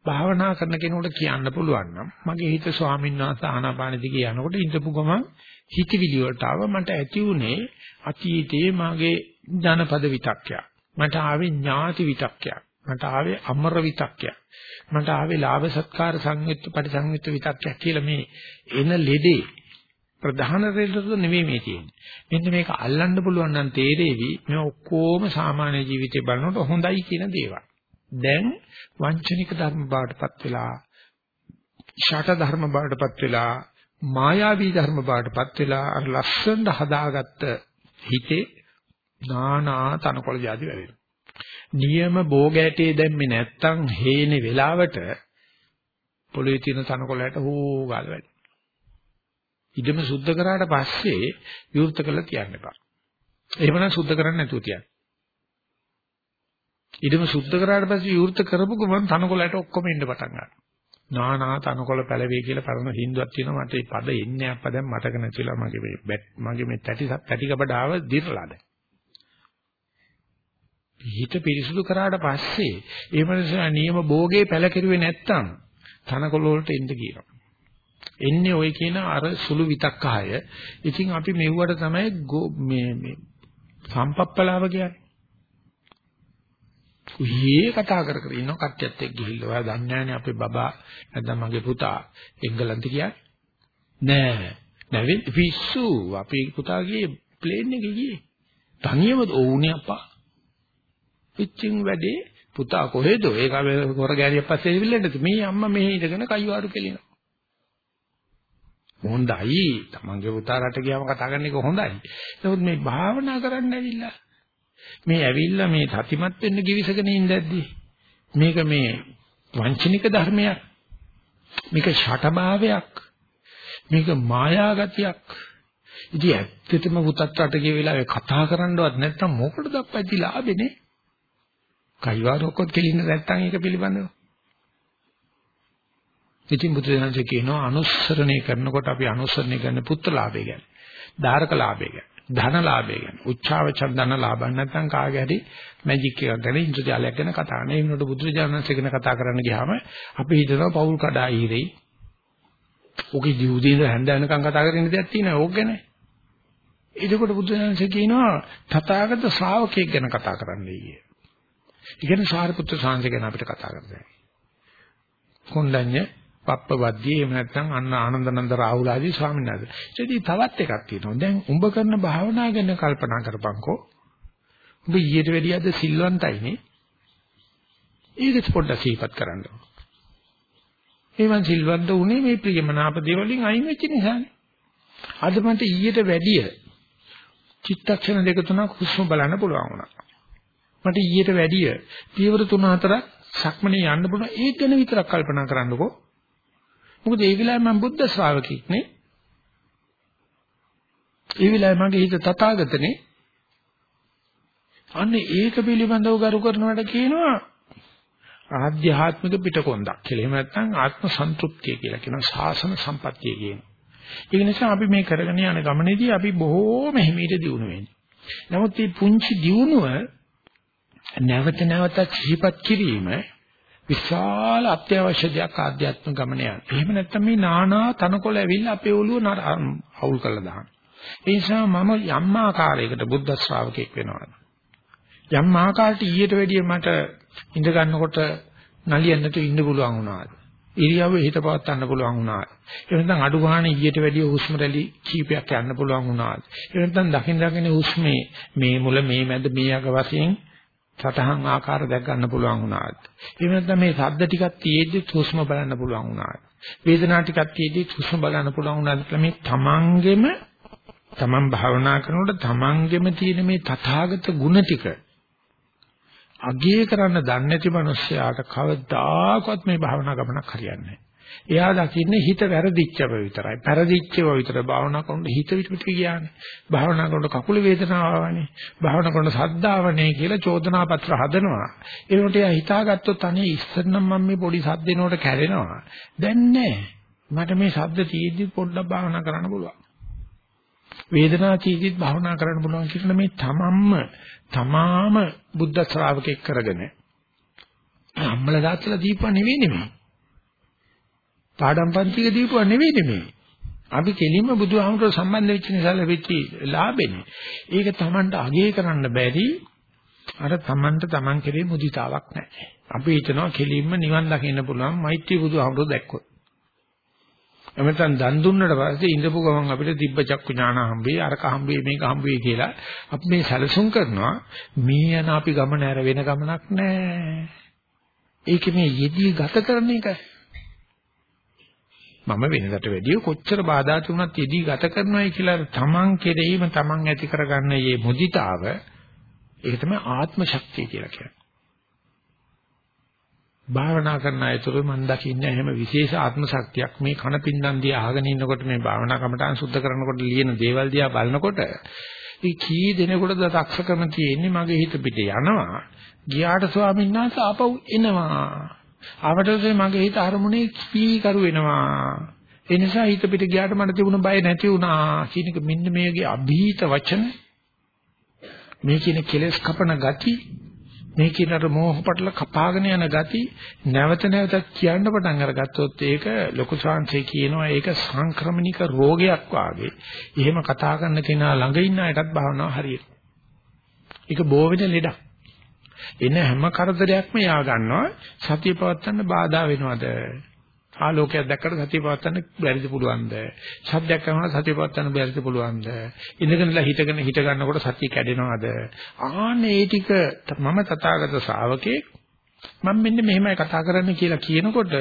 S1: භාවනා කරන කෙනෙකුට කියන්න පුළුවන් නම් මගේ හිත ස්වාමීන් වහන්සේ ආනාපාන දිගේ යනකොට ඉඳපු ගමන් හිතවිලි වලට ආව මට ඇති උනේ අතීතයේ මගේ ජනපද විතක්කයක්. මට ආවේ ඥාති විතක්කයක්. මට ආවේ අමර විතක්කයක්. මට ආවේ ලාභ සත්කාර සංයුක්ත පරිසංයුක්ත විතක්කයක් කියලා මේ එන ලෙඩේ ප්‍රධාන රෙල්ලද නෙවෙයි මේ තියෙන්නේ. මෙන්න මේක අල්ලන්න පුළුවන් නම් තේරෙවි මේ ඔක්කොම සාමාන්‍ය ජීවිතේ බලනකොට හොඳයි කියන දේවල්. දැන් වංචනික ධර්ම බවටපත් වෙලා ෂට ධර්ම බවටපත් වෙලා මායාවී ධර්ම බවටපත් වෙලා අර ලස්සන හදාගත්ත හිතේ නානා තනකොළ જાති වැඩෙනවා. නියම භෝගයටේ දැම්මේ නැත්තම් හේනේ වෙලාවට පොළවේ තියෙන තනකොළයට හෝ ගාලා වැඩි. ඉදම සුද්ධ කරාට පස්සේ විවෘත කරලා තියන්න එපා. එහෙමනම් සුද්ධ කරන්නේ නැතුව තියන්න. ඉදම සුද්ධ කරාට පස්සේ විවෘත කරපු ගමන් තනකොළයට ඔක්කොම එන්න පටන් ගන්නවා. නානා තනකොළ පැලවේ කියලා පරණ හින්දුවක් තියෙනවා මට ඒ පද එන්නේ අප්පා දැන් මතක නැතිලා මගේ මේ මගේ මේ තැටි තැටි කබඩාව දිරලාද. හිත පිරිසුදු කරාට පස්සේ ඒ මනුස්සයා නියම භෝගේ පැලකිරුවේ නැත්තම් තනකොළ වලට එන්න කියනවා. එන්නේ ওই කියන අර සුළු විතක්කහය. ඉතින් අපි මෙව්වට තමයි මේ මේ සම්පප්පලාව කියන්නේ. උහියේ කතා කර කර ඉන්න කට්ටියත් එක්ක ගිහිල්ලා ඔයා දන්නේ නැහනේ අපේ බබා නැත්නම් මගේ පුතා එංගලන්ත කියන්නේ. නෑ. නැවෙ පිස්සු අපේ පුතා ගියේ ප්ලේන් එකේ ගියේ. තනියම ඕනේ අප්පා. පිච්චින් වැඩේ පුතා කොහෙද? ඒක හොර ගෑනියක් පස්සේ ඉවිල්ලෙන්නද? මේ අම්මා මෙහි ඉඳගෙන කයිවාරු කෙලිනවා. හොඳයි. තමන්ගේ පුතා රට ගියාම කතා කරන එක හොඳයි. නමුත් මේ භාවනා කරන්න ඇවිල්ලා මේ ඇවිල්ලා මේ සතිමත් වෙන්න givisගෙන ඉඳද්දී මේක මේ වංචනික ධර්මයක්. මේක ෂටභාවයක්. මේක මායාගතියක්. ඉතින් ඇත්තටම පුතත් රට ගිය වෙලාවේ කතා කරන්නවත් නැත්තම් මොකටද අප්පච්චි ලාභෙනේ? කයිවාර ඔක්කොත් කෙලින්න නැත්තම් ඒක පිළිබඳව. ඉතින් බුදුදහමසේ කියනවා අනුස්සරණය කරනකොට අපි අනුස්සරණය කරන පුත්‍ර ලාභය ගැන. ධාරක ලාභය ගැන. ධන ලාභය ගැන. උච්චාවචන් ධන ලාභ නැත්තම් කාගේ හරි මැජික් එකක් ගැන ඉන්ද්‍රජාලයක් ගැන කතා කරන. ඒ වෙනකොට බුදුරජාණන්සේ ගැන කතා කරන්න ගියාම අපි හිතනවා පෞල් කඩා ඊරෙයි. ඔකේ දියුදීන හැන්දෑනකම් කතා කරගෙන දෙයක් තියෙනවා ඕක ගැන. එතකොට බුදුරජාණන්සේ කියනවා තථාගත ශ්‍රාවකයෙක් ගැන කතා කරන්නයි කියේ. ඉගෙන සාරිපුත්‍ර සාංශ ගැන අපිට කතා කරන්න. කොණ්ඩඤ්ඤ පප්පවද්දී එහෙම නැත්නම් අන්න ආනන්දනන්ද රාහුල ආදී ස්වාමීන් වහන්සේ. ඉතින් තවත් එකක් තියෙනවා. දැන් උඹ කරන භාවනා ගැන කල්පනා කරපන්කෝ. උඹ ඊට වැඩිය අද සිල්වන්තයිනේ. ඒක පොඩ්ඩක් සිහිපත් කරන්න. ඒවන් සිල්වන්ත උනේ මේ ප්‍රියමනාප දේවලින් අයින් වෙච්ච නිසානේ. අද මට ඊට වැඩිය චිත්තක්ෂණ දෙක තුනක් හුස්ම බලන්න පුළුවන් වුණා. මට ඊට වැඩිය පියවර 3-4ක් සක්මනේ යන්න පුළුවන් ඒක ගැන විතරක් කල්පනා කරන්නකෝ. මොකද ඒ වෙලාවේ මම බුද්ධ ශ්‍රාවකෙක් නේ. ඒ වෙලාවේ මගේ හිත තථාගතනේ. අන්නේ ඒක පිළිබඳව ගරු කරනවට කියනවා ආධ්‍යාත්මික පිටකොන්දක් කියලා. එහෙම නැත්නම් ආත්ම සන්තුෂ්තිය කියලා කියනවා. සාසන සම්පත්තිය කියනවා. ඒ නිසා අපි මේ කරගෙන යන ගමනේදී අපි බොහෝම හිමීට දියුණු වෙන්නේ. නමුත් මේ පුංචි දියුණුව නැවත නැවතත් සිහිපත් කිරීම විශාල අත්‍යවශ්‍ය දෙයක් ආධ්‍යාත්මික ගමන යන. එහෙම නැත්නම් මේ නානා තනකොළ ඇවිල්ලා අපේ ඔළුව අවුල් කරලා දානවා. ඒ නිසා මම යම් ආකාරයකට බුද්ධ ශ්‍රාවකෙක් වෙනවා. යම් ආකාරයට ඊට වැඩිය මට ඉඳ ගන්නකොට නලියන්නට ඉන්න පුළුවන් වුණාද? ඉරියව්වේ හිත පවත් ගන්න පුළුවන් වුණාද? එහෙම නැත්නම් අඩු ගන්න ඊට වැඩිය හුස්ම රැලි කීපයක් යන්න පුළුවන් වුණාද? එහෙම නැත්නම් දකින් දකින් හුස්මේ මේ මුල මේ මැද මේ අග වශයෙන් සතහන් ආකාර දැක් ගන්න පුළුවන් වුණාද? එහෙම නැත්නම් මේ ශබ්ද ටිකක් තියෙද්දි හුස්ම බලන්න පුළුවන් වුණාද? වේදනා ටිකක් තියෙද්දි හුස්ම බලන්න පුළුවන් වුණාද කියලා මේ තමන්ගෙම තමන් භාවනා කරනකොට තමන්ගෙම තියෙන මේ තථාගත ගුණ ටික අගය කරන්න දන්නේ නැති මිනිස්සයාට කවදාකවත් මේ භාවනා ගමනක් හරියන්නේ නැහැ. එයා දකින්නේ හිත වැරදිච්චව විතරයි. පෙරදිච්චව විතර භාවනා කරනකොට හිත විපිට ගියානේ. භාවනා කරනකොට කකුල වේදනාව ආවනේ. භාවනා කරනකොට සද්දාවනේ කියලා චෝදනා පත්‍ර හදනවා. ඒකට එයා හිතාගත්තොත් අනේ ඉස්සර නම් මම මේ පොඩි සද්දේනකට කැරෙනවා. දැන් නෑ. මට මේ සද්ද තියෙද්දි පොඩ්ඩක් භාවනා කරන්න පුළුවන්. වේදනා චීතිත් භාවනා කරන්න පුළුවන් කියන මේ තමන්ම තමාම බුද්ධ ශ්‍රාවකෙක් කරගෙන අම්මල දාත්තලා දීපුවා නෙවෙයි නෙමෙයි. පාඩම් පන්තික දීපුවා නෙවෙයි නෙමෙයි. අපි කෙලින්ම බුදුහාමුදුරුවෝ සම්බන්ධ වෙච්ච නිසා ලැබිච්ච ලාභෙනේ. ඒක Tamanට අගය කරන්න බැරි අර Tamanට Taman කෙරේ මුදිතාවක් නැහැ. අපි හිතනවා කෙලින්ම නිවන් දකින්න පුළුවන් මෛත්‍රී බුදුහාමුදුරුවෝ දැක්කොත්. එමෙතන දන් දුන්නට පස්සේ ඉඳපු ගමන් අපිට දිබ්බ චක්කු ඥාන හම්බෙයි අරක හම්බෙයි මේක හම්බෙයි කියලා අපි මේ සැලසුම් කරනවා මේ යන අපි ගමන ඇර වෙන ගමනක් නැහැ. ඒක මේ යෙදී ගත කරන එක. මම වෙනකට වැඩිය කොච්චර බාධා තුනක් යෙදී ගත කරනවායි කියලා තමන් කෙරෙහිම තමන් ඇති කරගන්න මේ මුදිතාව ඒක තමයි ආත්ම ශක්තිය කියලා කියන්නේ. භාවනා කරන අයතුරු මම දකින්නේ හැම විශේෂ ආත්ම ශක්තියක් මේ කන පින්දන් දිහා අහගෙන ඉන්නකොට මේ භාවනා කමටහන් සුද්ධ කරනකොට ලියන දේවල් දිහා බලනකොට ඒ කී දෙනෙකුටද දක්ෂකම තියෙන්නේ මගේ හිත පිට යනවා ගියාට ස්වාමීන් වහන්සේ ආපහු එනවා ආවට මගේ හිත අරමුණේ කීකරු වෙනවා ඒ නිසා හිත පිට ගියාට මට තිබුණ බය නැති වුණා කියන එක මෙන්න මේගේ અભීත වචන මේ කියන කෙලස් කපන ගති මේ කිනර මෝහ පටල කපාගෙන යන ගති නැවත නැවතත් කියන්න පටන් අරගත්තොත් ඒක ලොකු ශාන්සේ කියනවා ඒක සංක්‍රමණික රෝගයක් වාගේ. එහෙම කතා කරන කෙනා ළඟ ඉන්න අයටත් භාවනාව හරියට. ඒක බෝ වෙන ලෙඩක්. එන හැම කරදරයක්ම යා ගන්නවා සතිය පවත්තන්න බාධා වෙනවද? ආලෝකයක් දැක්කට සතිය පවත්වන්න බැරිද පුළුවන්ද? ශබ්දයක් කරනකොට සතිය පවත්වන්න බැරිද පුළුවන්ද? ඉඳගෙනලා හිටගෙන හිට ගන්නකොට සතිය කැඩෙනවද? ආන්නේ ඒ ටික මම තථාගත ශ්‍රාවකේ මම මෙන්න මෙහෙමයි කතා කරන්න කියලා කියනකොට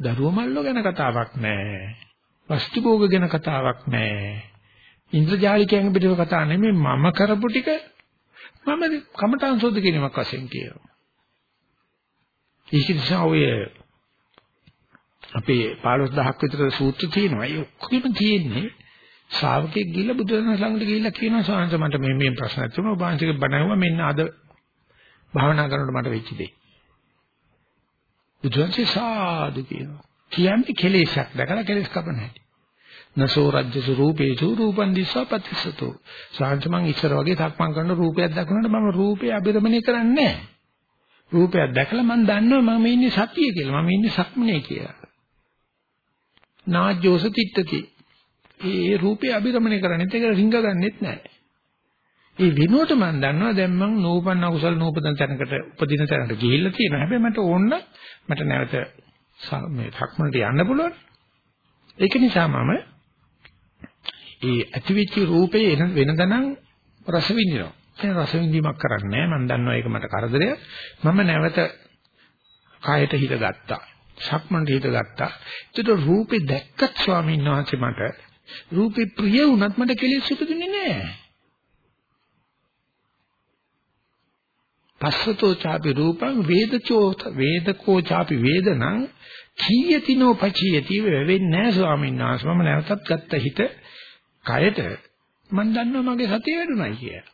S1: දරුව මල්ලෝ ගැන කතාවක් නැහැ. වස්තු භෝග ගැන කතාවක් නැහැ. ඉන්ද්‍රජාලිකයන් පිටව කතා නෙමෙයි මම කරපු ටික මම කමඨාන් සෝද කිරීමක් වශයෙන් කියනවා. ඒක නිසා ඔය අපේ 15000ක් විතර සූත්‍ර තියෙනවා. ඒ ඔක්කොම තියෙන්නේ ශ්‍රාවකෙක් ගිහිල්ලා බුදුරජාණන් ළඟට ගිහිල්ලා කියනවා සාංශ මට මේ මේ ප්‍රශ්නක් තියෙනවා. ඔබ ආංශික බණවුවා මෙන්න අද භාවනා කරනකොට මට වෙච්ච දේ. බුදුන්සේ සාදු කියනවා. කියන්නේ කෙලෙසක් දැකලා කෙලෙස් කපන හැටි. නසෝ රජ්‍ය රූපේසු රූපං දිස්සා පතිස්සතෝ. සාංශ මං ඉස්සර වගේ සක්මන් කරන රූපයක් දක්වනකොට මම රූපේ අභිරමණය කරන්නේ නැහැ. රූපයක් දැකලා මම දන්නවා මම ඉන්නේ සතිය කියලා. මම ඉන්නේ සක්මනේ කියලා. නාජ්ජෝස තිට්ඨති. ඒ රූපේ අභිරමණය කරන්නේත් ඒක රිංග ගන්නෙත් නැහැ. ඒ වෙනුවට මම දන්නවා දැන් මං නූපන්න අකුසල නූපදන් තැනකට උපදින තැනකට ගිහිල්ලා තියෙනවා. හැබැයි මට ඕන මට නැවත මේ සක්මනට යන්න පුළුවන්. ඒක නිසා මම ඒ ඇතිවිච්ච රූපේ වෙනදනම් රස විඳිනවා. ඒ රස විඳීමක් කරන්නේ නැහැ. මම දන්නවා ඒක මට කරදරයක්. මම නැවත කායට හිත ගත්තා. සක්මන්ට හිත ගත්තා. ඒකට රූපේ දැක්කත් ස්වාමීන් වහන්සේ මට රූපේ ප්‍රිය වුණත් මට කෙලෙස් උපදින්නේ නැහැ. පස්සතෝ ചാපි රූපං වේදචෝ වේදකෝ ചാපි වේදනං කීයතිනෝ පචියති වෙවෙන්නේ නැහැ ස්වාමීන් වහන්සේ මම නැවතත් ගත්ත හිත කයට මම දන්නවා මගේ සතිය වැඩුණයි කියලා.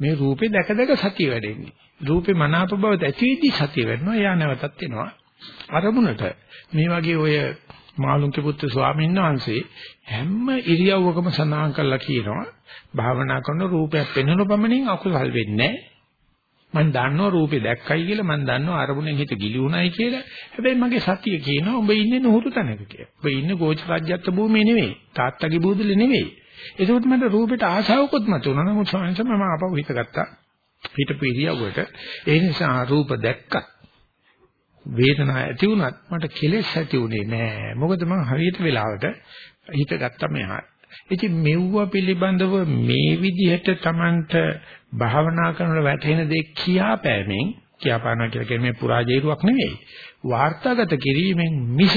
S1: මේ රූපේ දැක දැක සතිය වැඩෙන්නේ. රූපේ මනාප බව ඇතිවිදි සතිය වැඩනවා. එයා නැවතත් එනවා. අරමුණට මේ වගේ ඔය මාළුන්ගේ පුත්තු ස්වාමීන් වහන්සේ හැම ඉරියව්වකම සඳහන් කරලා කියනවා භාවනා කරන රූපයක් පෙනෙන පමණින් අකුසල් වෙන්නේ මම දන්නවා රූපේ දැක්කයි කියලා මම දන්නවා අරමුණෙන් හිත ගිලිුණයි කියලා. හැබැයි මගේ සතිය කියනවා ඔබ ඉන්නේ නුහුරු තැනක කියලා. ඔබ ඉන්නේ ගෝච රාජ්‍යත්ව භූමියේ නෙවෙයි තාත්තගේ බුදුලේ නෙවෙයි. ඒකත් මට රූපෙට ආශාවකුත් මතුණා නමුත් ස්වාමීන් වහන්සේ මම ආපහු හිත ගත්තා හිතපු ඉරියව්වට ඒ නිසා රූප දැක්කත් වේදනාව ඇති වුණත් මට කෙලෙස් ඇති උනේ නෑ. මොකද මම හරියට වෙලාවට හිත ගත්තා මෙහා. ඉතින් මෙව්ව පිළිබඳව මේ විදිහට Tamanට භාවනා කරනකොට වැටෙන දේ කියාපෑමෙන් කියාපානවා කියලා කියන්නේ මේ පුරාජේරුවක් නෙවෙයි. වාර්තාගත කිරීමෙන් මිස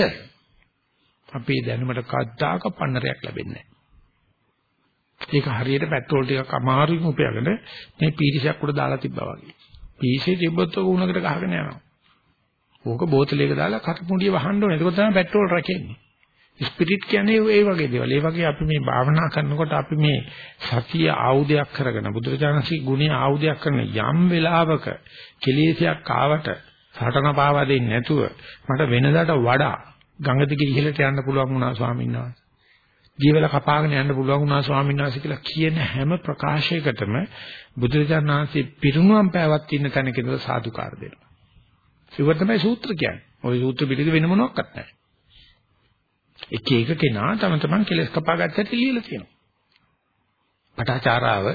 S1: අපේ දැනුමට කද්දාක පන්නරයක් ලැබෙන්නේ නැහැ. ඒක හරියට පෙට්‍රෝල් ටිකක් අමාරුවෙන් උපයගෙන මේ පීරිසයක් උඩ දාලා තිබ්බා වගේ. පීරිසේ තිබ්බොත් ඔක උණකට ගහගෙන යනවා. ඕක බෝතලයක දාලා කටමුඩිය වහන්න ඕනේ. ඒක තමයි පෙට්‍රෝල් රැකෙන්නේ. ස්පිරිට් කියන්නේ ඒ වගේ දේවල්. ඒ වගේ අපි මේ භාවනා කරනකොට අපි මේ සතිය ආයුධයක් කරගෙන බුදුරජාණන්සේ ගුණය ආයුධයක් කරන යම් වෙලාවක කෙලෙසයක් ආවට සටන පාවා දෙන්නේ නැතුව මට වෙනදාට වඩා ගඟ දිගේ ඉහළට යන්න පුළුවන් වුණා ස්වාමීන් වහන්සේ. ජීවල කපාගෙන යන්න පුළුවන් වුණා ස්වාමීන් වහන්සේ කියලා කියන හැම ප්‍රකාශයකටම බුදුරජාණන් වහන්සේ පිරුණුවම් පෑවත් ඉන්න තැනක ඉඳලා සාදුකාර දෙනවා. ඒක තමයි සූත්‍ර කියන්නේ. ওই සූත්‍ර පිළිග වෙන මොනක්වත් නැහැ. එක එක කෙනා තම තමන් කෙලස් කපා ගත්තට ලියලා තියෙනවා. පටාචාරාව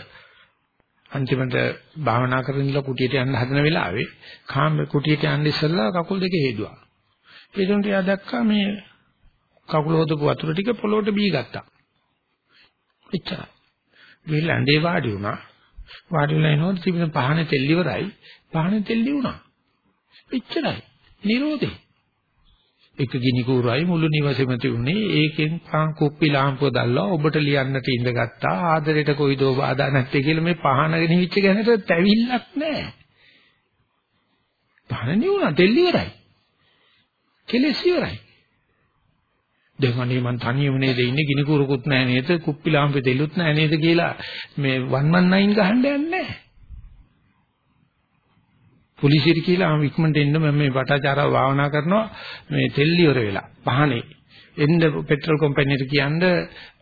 S1: අන්තිමට භාවනා කරගෙන ඉන්න කුටියට යන්න හදන වෙලාවේ කාම කුටියට යන්න ඉස්සෙල්ලා කකුල් දෙක හේදුවා. ඒ දුන්ට එයා දැක්කා මේ කකුල හොදපු වතුර ටික පොළොවට බී ගත්තා. එච්චරයි. ගිහලා ඇඳේ වාඩි වුණා. වාඩි වෙලා එනකොට තිබෙන පහනේ තෙල් ඉවරයි. පහනේ තෙල් ඉවුණා. එච්චරයි. නිරෝධේ. එක ගිනි කූරයි මුළු නිවසේම තිබුණේ ඒකෙන් පාන් කුප්පි ලාම්පුව දැල්ලා ඔබට ලියන්නට ඉඳගත්තා ආදරයට කොයිදෝ බාධා නැත්තේ කියලා මේ පහන ගෙනිච්ච ගැනට තැවිල්ලක් නැහැ. පහන නිවුණා දෙල්ල ඉවරයි. කෙලෙස් ඉවරයි. දැන් අනේ මං තනියම නේද ඉන්නේ ගිනි කූරකුත් නැහැ නේද කුප්පි ලාම්පුවේ දෙල්ලුත් නැහැ නේද කියලා මේ 119 ගහන්න යන්නේ නැහැ. පොලිසියට කියලා ආම ඉක්මනට එන්න මම මේ වටාචාරාව භාවනා කරනවා. මේ තෙල් ඉවර වෙලා පහනේ. එන්න පෙට්‍රල් කම්පැනිට කියන්න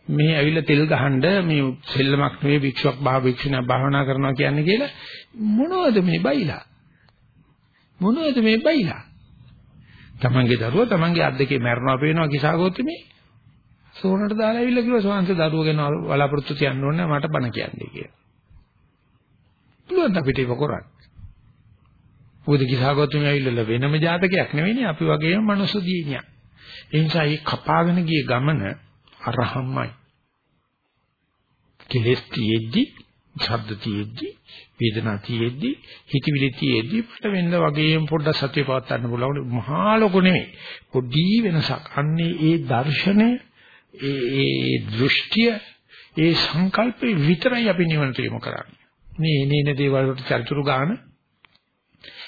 S1: මේ ඇවිල්ලා තෙල් ගහන්න මේ සෙල්ලමක් නෙවෙයි භික්ෂුවක් භාව භික්ෂුණා භාවනා කරනවා කියන්නේ කියලා මොනවද මේ බයිලා? මොනවද මේ බයිලා? තමන්ගේ දරුවා තමන්ගේ අත් දෙකේ මැරනවා පේනවා කිසాగොත් මේ සෝනට දාලා ඇවිල්ලා කිව්වා සෝන්ත දරුවෝ ගැන බලාපොරොත්තු තියන්න ඕනේ මට බණ කියන්නේ කියලා. පුළුවන් අපිට ඒක කරන්න. මොකද කිසాగෞතම ඇවිල්ලා වෙනම ජාතකයක් නෙවෙයිනේ අපි වගේම මනුස්ස දිනියක්. ඒ නිසා මේ කපාගෙන ගිය ගමන අරහම්මයි. කෙලස් තියෙද්දි, ශබ්ද තියෙද්දි, වේදනා තියෙද්දි, හිතවිලි තියෙද්දි මට වෙන්න වගේම පොඩ්ඩක් සතිය පවත් ගන්න පුළුවන් මහා ලොකු නෙමෙයි. පොඩි වෙනසක්. අන්නේ ඒ දර්ශනය, ඒ ඒ දෘෂ්ටිය, ඒ සංකල්පේ විතරයි අපි නිවනට යොමු කරන්නේ. මේ එනේන දේවල් වලට චරිචුරු ගන්න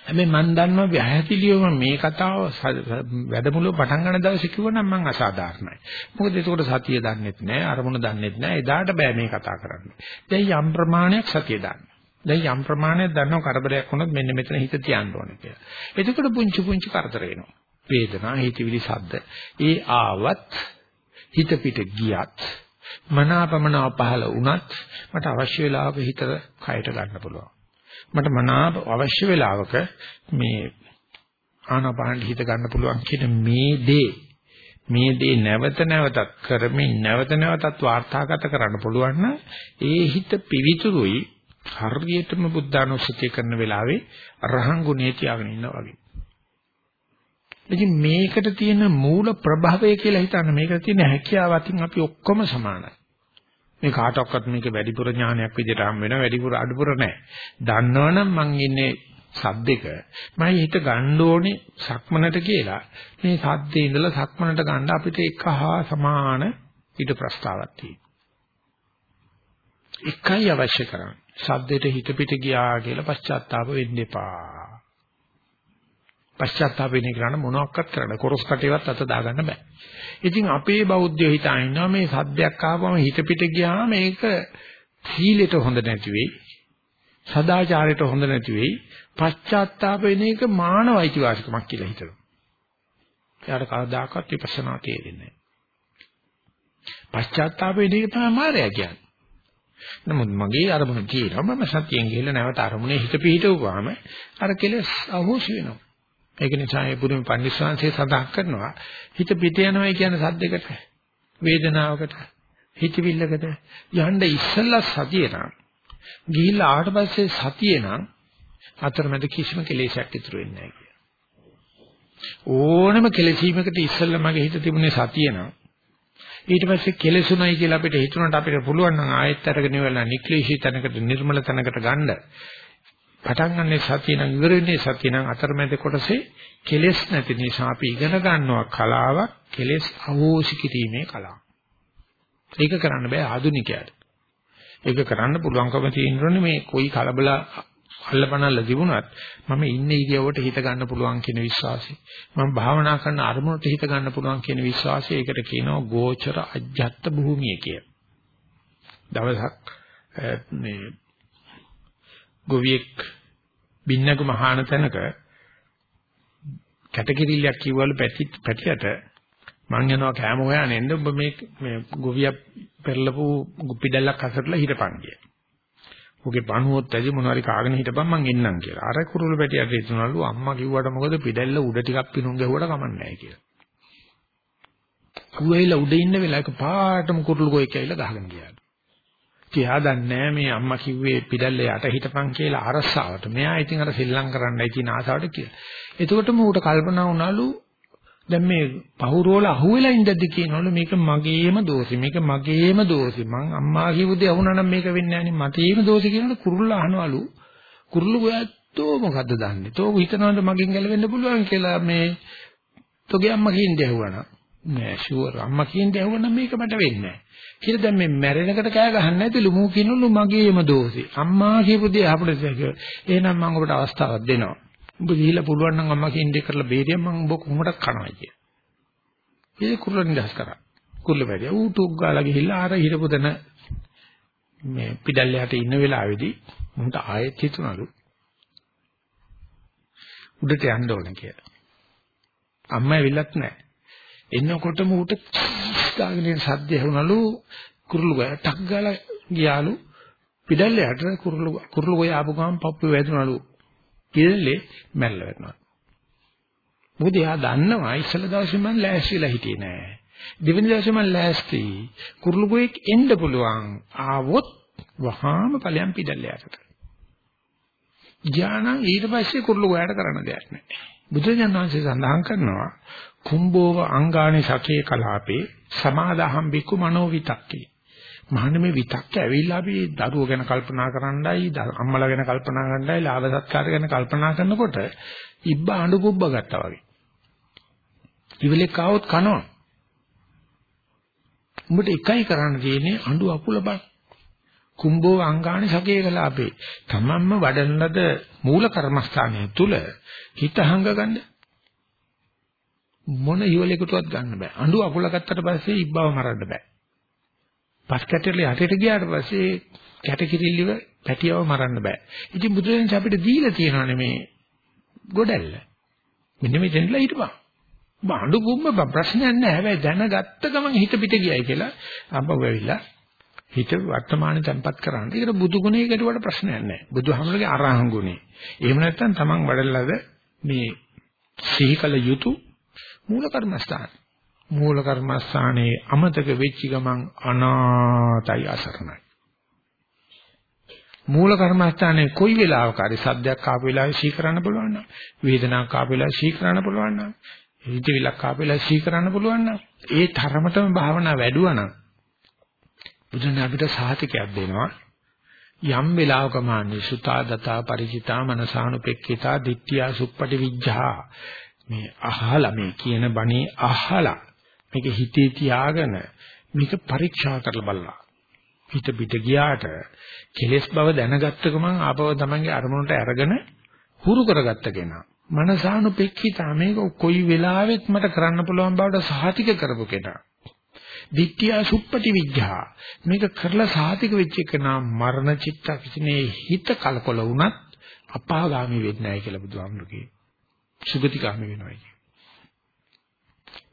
S1: හැබැයි මම දන්නවා වැහැතිලියම මේ කතාව වැඩමුළුව පටන් ගන්න දවසේ කිව්වනම් මම අසාධාරණයි. මොකද ඒකට සතිය දන්නෙත් නැහැ, අරමුණ දන්නෙත් නැහැ. එදාට බෑ මේ කතා කරන්න. දැන් යම් ප්‍රමාණයක් සතිය දන්න. දැන් යම් ප්‍රමාණයක් දන්නව කරදරයක් වුණොත් මෙන්න මෙතන හිත තියන්න ඕනේ කියලා. එතකොට පුංචි පුංචි කරදර එනවා. වේදනා, හිතවිලි, සද්ද. ඒ ආවත් හිත පිට ගියත් මනාපමනාව පහළ වුණත් මට අවශ්‍ය වෙලාවක හිත කයට ගන්න පුළුවන්. මට මනාප අවශ්‍ය වෙලාවක මේ ආනාපාන හිත ගන්න පුළුවන් කියන මේ දේ මේ දේ නැවත නැවතත් කරමින් නැවත නැවතත් වාර්තාගත කරන්න පුළුවන් නම් ඒ හිත පිවිතුරුයි හරියටම බුද්ධානුස්සතිය කරන වෙලාවේ රහන් ගුණේ තියාගෙන ඉන්නවා වගේ. ඉතින් මේකට තියෙන මූල ප්‍රභවය කියලා හිතන්න මේකට තියෙන හැකියාව අතින් අපි ඔක්කොම සමානයි. මේ කාටවත් මේක වැඩිපුර ඥානයක් විදිහට හම් වෙනවා වැඩිපුර අඩුපුර නැහැ. දන්නවනම් මං ඉන්නේ සද්දෙක මම හිත ගන්න ඕනේ සක්මනට කියලා. මේ සද්දේ ඉඳලා සක්මනට ගන්න අපිට එක හා සමාන ඊට ප්‍රස්තාවක් තියෙනවා. එකයි අවශ්‍ය කරන්නේ. සද්දෙට හිත පිට ගියා කියලා පශ්චාත්තාප වෙන්න එපා. පශ්චාත්තාප වෙන්නේ කරන්න මොනවක්වත් කරන්න කොරස් කටේවත් අත දාගන්න බෑ. ඉතින් අපේ බෞද්ධයෝ හිතා ඉන්නවා මේ සද්දයක් ආවම හිත පිට ගියාම මේක සීලෙට හොඳ නැති වෙයි. සදාචාරයට හොඳ නැති වෙයි. පශ්චාත්තාප වෙන එක මානවයිති වාසිකමක් කියලා හිතනවා. එයාට කවදාකවත් විපස්සනා තේරෙන්නේ නැහැ. පශ්චාත්තාප වෙන එක තමයි මායя කියන්නේ. නමුත් මගේ අරමුණ තියෙනවා මම සතියෙන් ගිහලා නැවත අරමුණේ හිත පිහිටවුවාම අර කෙලස් අහෝසි වෙනවා. ඒක නිසා මේ පුදුම පඬිස්සංශය සඳහන් කරනවා. හිත පිට යනවා කියන සද්දයකට වේදනාවකට හිතවිල්ලකට යන්න ඉස්සෙල්ලා සතිය නම් ගිහිල්ලා ආවට පස්සේ සතිය නම් අතරමැද කිසිම කෙලෙසයක් ඉතුරු වෙන්නේ නැහැ ඕනම කෙලෙසීමකට ඉස්සෙල්ලා මගේ හිත තිබුණේ සතිය නම් ඊට පස්සේ කෙලෙසුණයි කියලා අපිට හිතුණාට අපිට පුළුවන් නම් ආයෙත් අරගෙන ඉවරලා නික්ලේශී තැනකට නිර්මල තැනකට ගන්න. පටන් ගන්න සතිය නම් ඉවර වෙන්නේ සතිය නම් අතරමැද කොටසේ කෙලෙස් නැති නිසා අපි ඉගෙන ගන්නවා කලාවක් කෙලෙස් අවෝසි කිරීමේ කලාව. ඒක කරන්න බෑ ආධුනිකයාට. ඒක කරන්න පුළුවන්කම තියෙන්නේ මේ කොයි කලබල අල්ලපනල්ල තිබුණත් මම ඉන්නේ ඉරියව්වට හිත ගන්න පුළුවන් කියන විශ්වාසය. මම භාවනා කරන අරමුණට හිත ගන්න පුළුවන් කියන විශ්වාසය. ඒකට කියනවා ගෝචර අජ්ජත් භූමිය කිය. දවසක් මේ ගොවියෙක් බින්නක මහාන තැනක කැටකිරිල්ලක් කිව්වලු පැටි පැටියට මං යනවා කෑම හොයන්න එන්න ඔබ මේ මේ ගොවියා පෙරලපු පිටල්ලක් අසරලා හිටපන් කිය. ඔගේ බණුවොත් ඇදි මොනවාරි කාගෙන හිටපන් මං එන්නම් කියලා. අර කුරුළු පැටියට හිතනවලු අම්මා කිව්වට මොකද පිටල්ල උඩ ටිකක් පිනුම් ගැහුවට කමන්නේ නැහැ කියලා. කුවෙයිලා උඩ ඉන්න වෙලාවක පාටම කුරුළු ගොයෙක් ඇවිල්ලා ගහගෙන ගියා. එයා දන්නේ මේ අම්මා කිව්වේ පිටල්ල යට හිටපන් කියලා අරසාවට. මෙයා ඉතින් අර සෙල්ලම් කරන්නයි කියන ආසාවට කියලා. එතකොටම ඌට කල්පනා වුණාලු දැන් මේ පහුරෝල අහුවෙලා ඉඳද්දි කියනවලු මේක මගේම දෝෂෙ මේක මගේම දෝෂෙ. මං අම්මා කියපු දේ අහුණා නම් මේක වෙන්නේ නැහැ නේ මටේම දෝෂෙ කියනකොට කුරුල්ල අහනවලු. කුරුල්ල ගොයත්තෝ මොකද්ද දන්නේ? තෝ හිතනවද මගෙන් ගැලවෙන්න පුළුවන් කියලා මේ තෝගේ අම්මා කියන්නේ ඇහුවා නෑ ෂුවර් අම්මා කියන්නේ ඇහුවා නම් මේක මට වෙන්නේ නැහැ කියලා දැන් මේ මැරෙනකට කෑ ගහන්න නැතිලු මූ කිනුලු මගේම දෝෂේ. අම්මා කියපු දේ අපිට කියලා. එහෙනම් මම ඔබට අවස්ථාවක් දෙනවා. ඔබ ගිහිල්ලා පුළුවන් නම් අම්මා කියන්නේ කරලා බේරිය මම ඔබ කොහොමද කනවා කිය. ඒ කුරුල්ල නිදහස් කරා. කුරුල්ල වැඩි. ඌ ටුක් ගාලා ගිහිල්ලා ආර හිරපු දන මේ පිටල්ලයට ඉන්න වෙලාවේදී මුන්ට ආයෙත් හිතුණලු. උඩට යන්න ඕන කියලා. අම්මා ඇවිල්ලත් නැහැ. එන්නකොටම ඌට ගාගෙන ඉන්න සද්ද ඇහුණලු කුරුළු ගය ටක් ගාලා ගියාලු පිටල්ල යට කුරුළු කුරුළු ගය ආපු ගමන් පප්පු වැදුනලු. පිටල්ලේ මැල්ල වැටුණා මොකද එයා දන්නවා ඉස්සල දවසේ මම ලෑස්තිලා හිටියේ නෑ. දෙවෙනි දවසේ මම ලෑස්ති. කුරුළු ගොයෙක් එන්න පුළුවන්. ආවොත් වහාම ඵලයන් පිටල්ල යටට. ඥාන ඊට පස්සේ කුරුළු ගොයාට කරන්න දෙයක් නෑ. බුදුරජාණන් වහන්සේ සඳහන් කරනවා කුම්බෝව අංගානි සකේ කලාපේ සමාදාහම් බිකු මනෝ විතක්කේ මහන්න මේ විතක්ක ඇවිල්ලා අපි දරුවෝ ගැන කල්පනා කරන්නයි අම්මලා ගැන කල්පනා කරන්නයි ලාභ සත්කාර ගැන කල්පනා කරනකොට ඉබ්බා අඬ කුබ්බ ගත්තා වගේ. ඉවලෙක් ආවොත් කනවා. උඹට එකයි කරන්න තියෙන්නේ අඬු අකුල බං. කුම්බෝ අංගානි සකේකලාපේ. තමන්ම වඩන ලද මූල කර්මස්ථානය තුල හිත හංග ගන්න. මොන ඉවලෙකුටවත් ගන්න බෑ. අඬු අකුල ගත්තට පස්සේ ඉබ්බව මරන්න බෑ. පස් කැටල යටට ගියාට පස්සේ කැටකිරිල්ලිව පැටියව මරන්න බෑ. ඉතින් බුදුරජාණන් අපිට දීලා තියෙනවානේ මේ ගොඩැල්ල. මෙන්න මෙතනලා හිටපන්. බාඬු කුම්බ ප්‍රශ්නයක් නැහැ. හැබැයි දැනගත්ත ගමන් හිත පිට ගියයි කියලා අම්බව වෙවිලා හිත වර්තමානයේ තැම්පත් කරන්න. ඒකට බුදු ගුණයකට වඩා ප්‍රශ්නයක් නැහැ. බුදුහාමුදුරගේ අරහං ගුණේ. එහෙම නැත්නම් Taman වඩලද මේ සිහිකල යුතු මූල කර්මස්ථාන. මූල කර්මස්ථානයේ අමතක වෙච්ච ගමන් අනාතයි අසරණයි. මූල කර්මස්ථානයේ කොයි වෙලාවක හරි සද්දයක් ආපු වෙලාවේ සී කරන්න පුළුවන් නම් වේදනාවක් ආපු වෙලාවේ සී කරන්න පුළුවන් නම් හිතවිලක් ආපු වෙලාවේ සී කරන්න පුළුවන් නම් ඒ තරමටම භාවනා වැඩුවා නම් බුදුන් අපිට සාහිතිකයක් දෙනවා යම් වෙලාවක මාන්නේ සුතා දතා ಪರಿචිතා මනසානුපෙක්ඛිතා ditthiya suppati vijja මේ අහලා මේ කියන බණේ අහලා මේක හිතේ තියාගෙන මේක පරීක්ෂා කරලා බලලා. හිත පිට ගියාට කෙලෙස් බව දැනගත්ත ගමන් ආපව තමන්ගේ අරමුණට අරගෙන හුරු කරගත්ත කෙනා. මනසානුපෙක්ඛිතා මේක කොයි වෙලාවෙත් මට කරන්න පුළුවන් බවට සහතික කරපු කෙනා. දිට්ඨිය සුප්පටි විඥා මේක කරලා සාතික වෙච්ච එක නම් මරණ චිත්තක්ෂණේ හිත කලකොල වුණත් අපාගාමි වෙන්නේ නැහැ කියලා බුදුහාමුදුරු කියනවා. සුගතිගාමි වෙනවා කියන්නේ.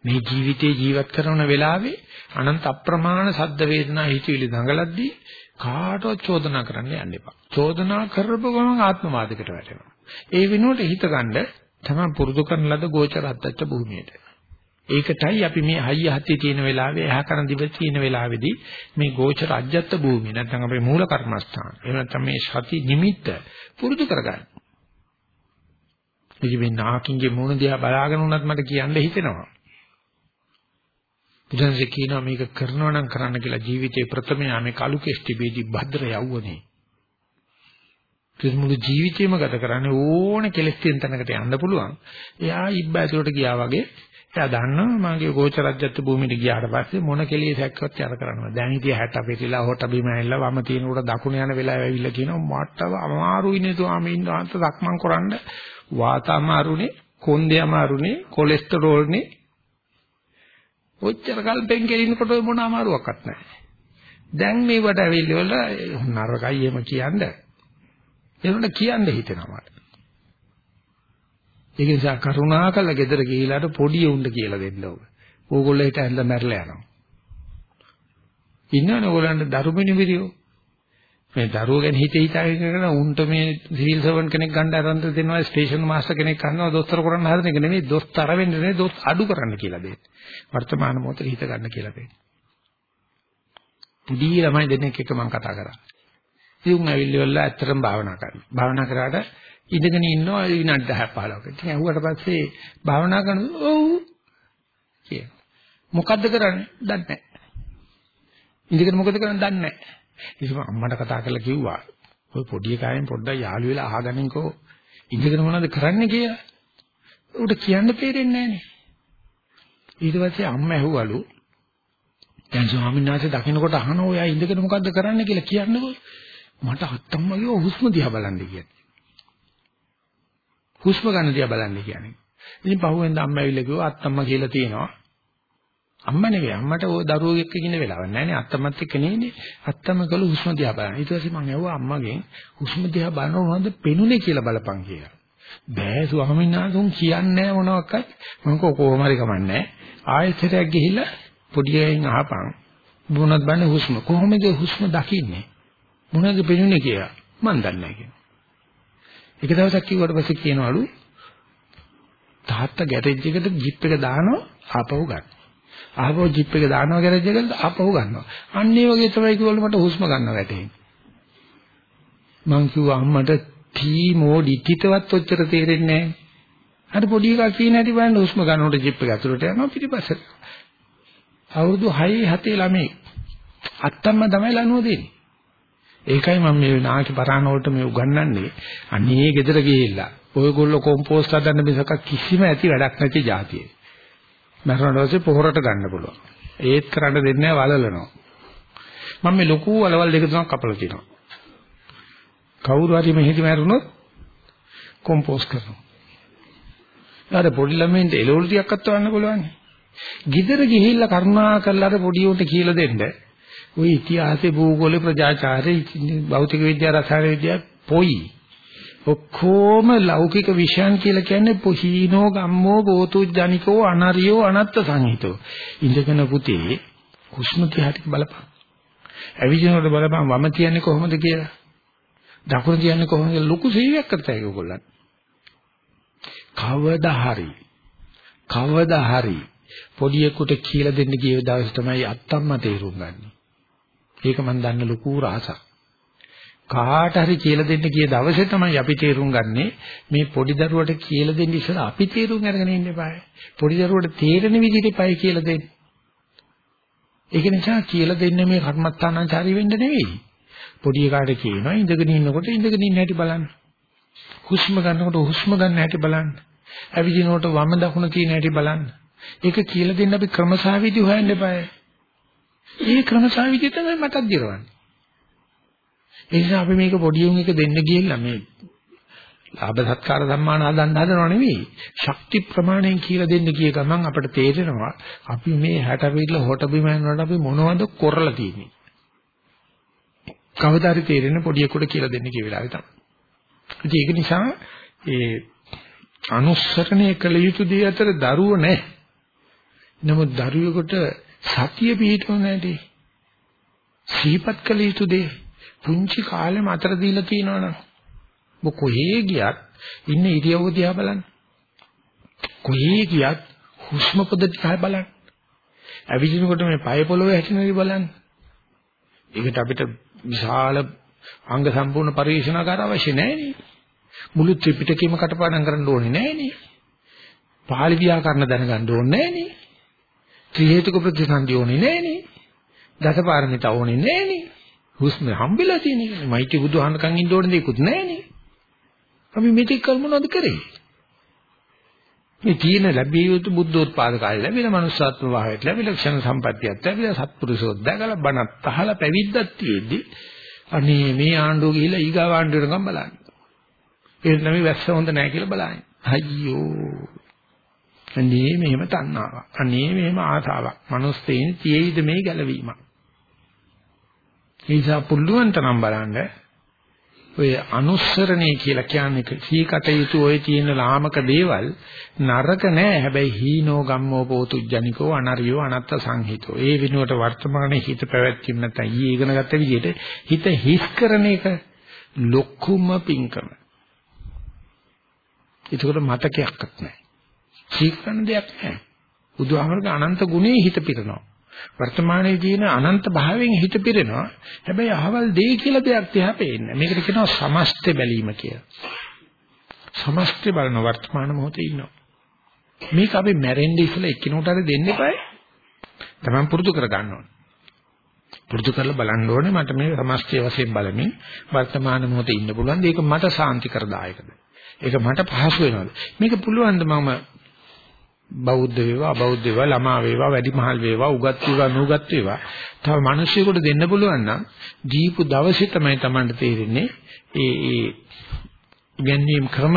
S1: මේ ජීවිතේ ජීවත් කරන වෙලාවේ අනන්ත අප්‍රමාණ සද්ද වේදනා හිතවිලි දඟලද්දී කාටවත් චෝදනා කරන්න යන්න එපා. චෝදනා කරපුව ගමන් ආත්මවාදයකට වැටෙනවා. ඒ වෙනුවට හිතගන්න තමයි පුරුදු කරන ලද ගෝචර අද්දච්ච භූමියට. ඒකටයි අපි මේ හයිය හතිය තියෙන වෙලාවේ එහා කරන දිව තියෙන වෙලාවේදී මේ ගෝචර අජ්ජත් භූමිය නැත්නම් අපේ මූල කර්මස්ථාන එහෙම නැත්නම් මේ සති නිමිත්ත පුරුදු කරගන්න. ඉතින් මේ නාකින්ගේ මූණ දිහා බලාගෙන උනත් මට කියන්න හිතෙනවා. බුදුන්සේ කියනවා මේක කරනවා නම් කරන්න කියලා ජීවිතේ ප්‍රථම යාමේ කලු කෙස්ටි බේදි භද්‍ර යවුවනේ. මුළු ජීවිතේම ගත කරන්නේ ඕන කෙලෙස් තියෙන තැනකට යන්න පුළුවන්. එයා ඉබ්බා ඇතුලට ගියා වගේ එයා දන්නවා මගේ ගෝචරජ්‍යත් භූමියට ගියාට පස්සේ මොන කෙලෙසක්වත් යර කරනවා. දැන් ඉතින් 60 පිටිලා හොට බිම ඇවිල්ලා වම තියෙන උඩ දකුණ යන වෙලාව ඇවිල්ලා කියනවා මට අමාරුයි නේ ස්වාමීන් වහන්සේ සක්මන් කරන්න වාත අමාරුනේ කොන්දේ අමාරුනේ කොලෙස්ටරෝල්නේ ඔච්චර කල්පෙන් කෙලිනකොට මොන අමාරුවක්වත් නැහැ. දැන් මේවට ඇවිල්ලා නරකයි එහෙම කියන්නේ. ඒනොට කියන්න හිතෙනවා මට. ඒක නිසා කරුණාකරලා ගෙදර ගිහිලාට පොඩි උණ්ඩ කියලා දෙන්න ඕක. ඕගොල්ලෝ හිට ඇඳලා මැරලා යනවා. ඉන්නවනේ ඕගොල්ලන්ට දරුමිනි විරියෝ. මේ දරුවෝ ගැන හිත හිතාගෙන කරන උන්ට මේ සිවිල් සර්වන් කෙනෙක් ගන්න අරන් දෙනවා ස්ටේෂන් මාස්ටර් කෙනෙක් කරනවා දොස්තර කරන්න හදන එක නෙමෙයි දොස්තර වෙන්නේ නෙමෙයි දොස් අඩු කරන්න කියලා දෙන්නේ. වර්තමාන මොහොතේ හිත ගන්න කියලා දෙන්නේ. පුඩි ළමයි දෙන්නෙක් එක්ක මම කතා කරා. ඉතින් ඇවිල්ලිවලා ඇත්තටම භාවනා කරනවා. භාවනා කරාට ඉඳගෙන ඉන්නවා විනාඩි 10 15ක. ඉතින් ඇහුවට පස්සේ භාවනා කරනවා ඔව් කිය. මොකද්ද කරන්නේ? දන්නේ නැහැ. ඉඳගෙන මොකද කරන්නේ? දන්නේ නැහැ. ඉතින් අම්මට කතා කරලා කිව්වා ඔය පොඩි එකයන් පොඩ්ඩක් යාළු වෙලා අහගන්නකෝ ඉඳගෙන මොනවද කරන්නේ කියලා. උට කියන්න තේරෙන්නේ නැහනේ. ඊට පස්සේ අම්මා ඇහුවලු දැන් ස්වාමීන් වහන්සේ දකින්නකොට අහන ඔයා ඉඳගෙන මොකද්ද කරන්න කියලා කියන්නකෝ. මට අත්තම්මගේ හුස්ම දිහා බලන්න කියන්නේ. හුස්ම ගන්න දිහා බලන්න කියන්නේ. ඉතින් පහුවෙන්ද අම්මා ඇවිල්ලා කිව්වා අත්තම්මා කියලා තියෙනවා. අම්මා නෙවෙයි අම්මට ඕ දරුවෝ එක්ක ඉන්න වෙලාවක් නැහැ නේ අත්තම්මත් එක්ක නෙන්නේ. අත්තම්ම කළු හුස්ම දිහා බලන්න. ඊට පස්සේ මම ඇහුවා අම්මගෙන් හුස්ම දිහා බලනවද පෙනුනේ කියලා බලපන් කියලා. බෑ ස්වාමීන් වහන්සේ උන් කියන්නේ මොනවාක්වත් මම කොහොම හරි කමන්නේ. ආයෙත් ගිහිල්ලා පොඩි අයින් අහපන්. මොනවද බන්නේ හුස්ම කොහොමද හුස්ම දකින්නේ? මොනවද පෙනුනේ කියලා මම දන්නේ නැහැ එක දවසක් කිව්වට පස්සේ කියනවලු තාත්තා ගෑරේජ් එකට ජිප් එක දානවා ආපහු ගන්න. ආපහු ජිප් එක දානවා ගෑරේජ් එකට ආපහු ගන්නවා. අන්න ඒ වගේ තමයි කිව්වලු මට හුස්ම ගන්න වැටෙන්නේ. මං කිව්වා අම්මට ටී මෝඩි තිතවත් ඔච්චර තේරෙන්නේ නැහැ. අර පොඩි එකා කියන හැටි බලන්න හුස්ම ගන්නකොට ජිප් එක ඇතුළට යනවා පිටිපස්සට. අවුරුදු 6 7 ළමයි අත්තම්ම තමයි ලනුව දෙන්නේ. ඒකයි මම මේ නාකි පරාණ වලට මේ උගන්වන්නේ. අනේ ගෙදර ගිහිල්ලා ඔයගොල්ලෝ කොම්පෝස්ට් හදන්න මිසක කිසිම ඇති වැඩක් නැති જાතියේ. මරණ දවසේ පොහොරට ගන්න පුළුවන්. ඒත් කරන්න දෙන්නේ නැහැ වලලනවා. මම මේ ලොකු වලවල් දෙක තුනක් කපලා තියෙනවා. කවුරු හරි මෙහෙදි මැරුණොත් කොම්පෝස්ට් කරනවා. ඊට පොඩි ළමයින්ට එළවලු ටිකක් අත්වන්න පුළුවන්. ගිදර ගිහිල්ලා කරුණා කරලා අර පොඩි උන්ට කියලා දෙන්න. ওই ඉතිහාසයේ භූගෝල ප්‍රජාචාරය භෞතික විද්‍යාව රසායන විද්‍යාව පොයි. ඔක්කොම ලෞකික විෂයන් කියලා කියන්නේ පොහීනෝ ගම්මෝ ගෝතුජ්ජනිකෝ අනරියෝ අනත්ත සංහිතෝ. ඉඳගෙන පුතේ හුස්ම දිහාට බලපන්. ඇවිදිනකොට බලපන් වම තියන්නේ කොහොමද කියලා. දකුණ තියන්නේ කොහොමද ලොකු සීවියක් කරතයි ඒගොල්ලන්. කවදා හරි කවදා හරි පොඩියෙකුට කියලා දෙන්න ගිය දවස් තමයි අත්තම්මා තේරුම් ගන්න. ඒක මම දන්න ලොකු රහසක්. කාට හරි කියලා දෙන්න ගිය දවසේ තමයි අපි තේරුම් ගන්නෙ මේ පොඩි දරුවට කියලා දෙන්න ඉස්සලා අපි තේරුම් අරගෙන ඉන්න eBay. පොඩි දරුවට තේරෙන විදිහට පයි කියලා දෙන්න. ඒක නිසා කියලා දෙන්නේ මේ කර්මස්ථානාචාරී වෙන්න නෙවෙයි. පොඩි එකාට කියනවා ඉඳගෙන ඉන්නකොට ඉඳගෙන ඉන්න හැටි බලන්න. හුස්ම ගන්නකොට හුස්ම ගන්න හැටි බලන්න. ඇවිදිනකොට වම දකුණ තියෙන හැටි බලන්න. ඒක කියලා දෙන්න අපි ක්‍රමසාවිදි හොයන්න එපායි. ඒ ක්‍රමසාවිදි තමයි මටත් දිරවන්නේ. ඒ නිසා අපි මේක පොඩි උන් එක දෙන්න ගියලා මේ ලාභ සත්කාර සම්මාන හදන්න හදනව නෙවෙයි. ශක්ති ප්‍රමාණයෙන් කියලා දෙන්න ගිය ගමන් අපිට තේරෙනවා අපි මේ 60 පිළ හොට බිම යනකොට අපි මොනවද කරලා තියෙන්නේ. කවදා හරි තේරෙන පොඩියෙකුට කියලා දෙන්න කිය වෙලාවේ තමයි. ඉතින් ඒක නිසා ඒ අනුස්සරණය කළ යුතු දේ අතර දරුව නැහැ. නමුත් දරුවෙකුට සතිය පිහිටව නැටි. සීපත් කළ යුතු දේ පුංචි කාලෙම අතර දීලා තියෙනවනම් ඔබ කොහේ ගියත් ඉන්න ඉරියව්ව දිහා බලන්න. කොහේ ගියත් හුස්ම පොද දිහා බලන්න. ඇවිදිනකොට මේ පය පොළවේ හැටෙන දේ බලන්න. ඒකට අපිට විශාල අංග සම්පූර්ණ පරිශනාකාර අවශ්‍ය නැහැ නේ. මුළු ත්‍රිපිටකයම කටපාඩම් කරන්න ඕනේ නැහැ නේ. පාලි ව්‍යාකරණ දැනගන්න ඕනේ නැහැ නේ. ත්‍රි හේතුක ප්‍රතිසන්දි ඕනේ නැහැ නේ. දසපාරමිතා ඕනේ නැහැ නේ. හුස්ම හම්බෙලා තියෙන එක. මයිටි බුදුහාමකන් ඉන්න ඕනේ දෙයක්වත් නැහැ නේ. අපි මෙතෙක් කල් මොනවද කරේ? මේ තියෙන ලැබිය යුතු බුද්ධෝත්පාද කාලේ ලැබිලා manussාත්ම භාවයට ලැබිලා ක්ෂණ සම්පත්තියක් ලැබිලා සත්පුරුෂෝත් දැකලා බණත් අහලා පැවිද්දක් තියෙද්දි අනේ මේ ආණ්ඩුව ගිහිල්ලා ඊගාව ආණ්ඩුවටම බලන්න. ඒක නම් වැස්ස හොඳ නැහැ කියලා බලන්නේ. අයියෝ. අනේ මෙහෙම තණ්හාවක්. අනේ මෙහෙම ආසාවක්. මනුස්සයෙන් තියෙයිද මේ ගැලවීමක්. ඒ නිසා පුළුවන් තරම් බලන්න ඔය අනුස්සරණේ කියලා කියන්නේ සීකටයුතු ඔය තියෙන ලාමක දේවල් නරක නෑ. හැබැයි හීනෝ ගම්මෝ පෝතුජ්ජනිකෝ අනරියෝ අනත්ත සංහිතෝ. ඒ වෙනුවට වර්තමානයේ හිත පැවැත්වීම නැත්නම් ඊයේ ඉගෙන ගත්ත විදිහට හිත හිස් කරන එක ලොකුම පිංකම ඒකට මතකයක්වත් නෑ. සීකරන දෙයක් නෑ. බුදුහාමරගේ අනන්ත ගුණේ හිත පිරනවා. වර්තමානයේ තියෙන අනන්ත භාවයෙන් හිත පිරෙනවා. හැබැයි අහවල් දෙය කියලා දෙයක් තියා පේන්නේ. මේකට කියනවා සමස්ත බැලීම කියලා. සමස්ත බලන වර්තමාන මොහොතේ ඉන්නවා. මේක අපි මැරෙන්න ඉස්සෙල්ලා එක්කිනුට හරි දෙන්න eBay. තමන් පුරුදු කර ගන්න ඕනේ. පුරුදු කරලා බලන්න ඕනේ මට මේ සමස්තය වශයෙන් බලමින් වර්තමාන මොහොතේ ඉන්න පුළුවන්. ඒක මට සාන්ති කරදායකද? ඒක මට පහසු වෙනවද? මේක පුළුවන් ද මම බෞද්ධ වේවා අබෞද්ධ වේවා ළමා වේවා වැඩිමහල් වේවා උගත් වේවා නුගත් වේවා තව මිනිස්සුෙකුට දෙන්න පුළුවන් නම් දීපු දවසේ තමයි Tamanට තේරෙන්නේ ඒ ඒ ගැනීම ක්‍රම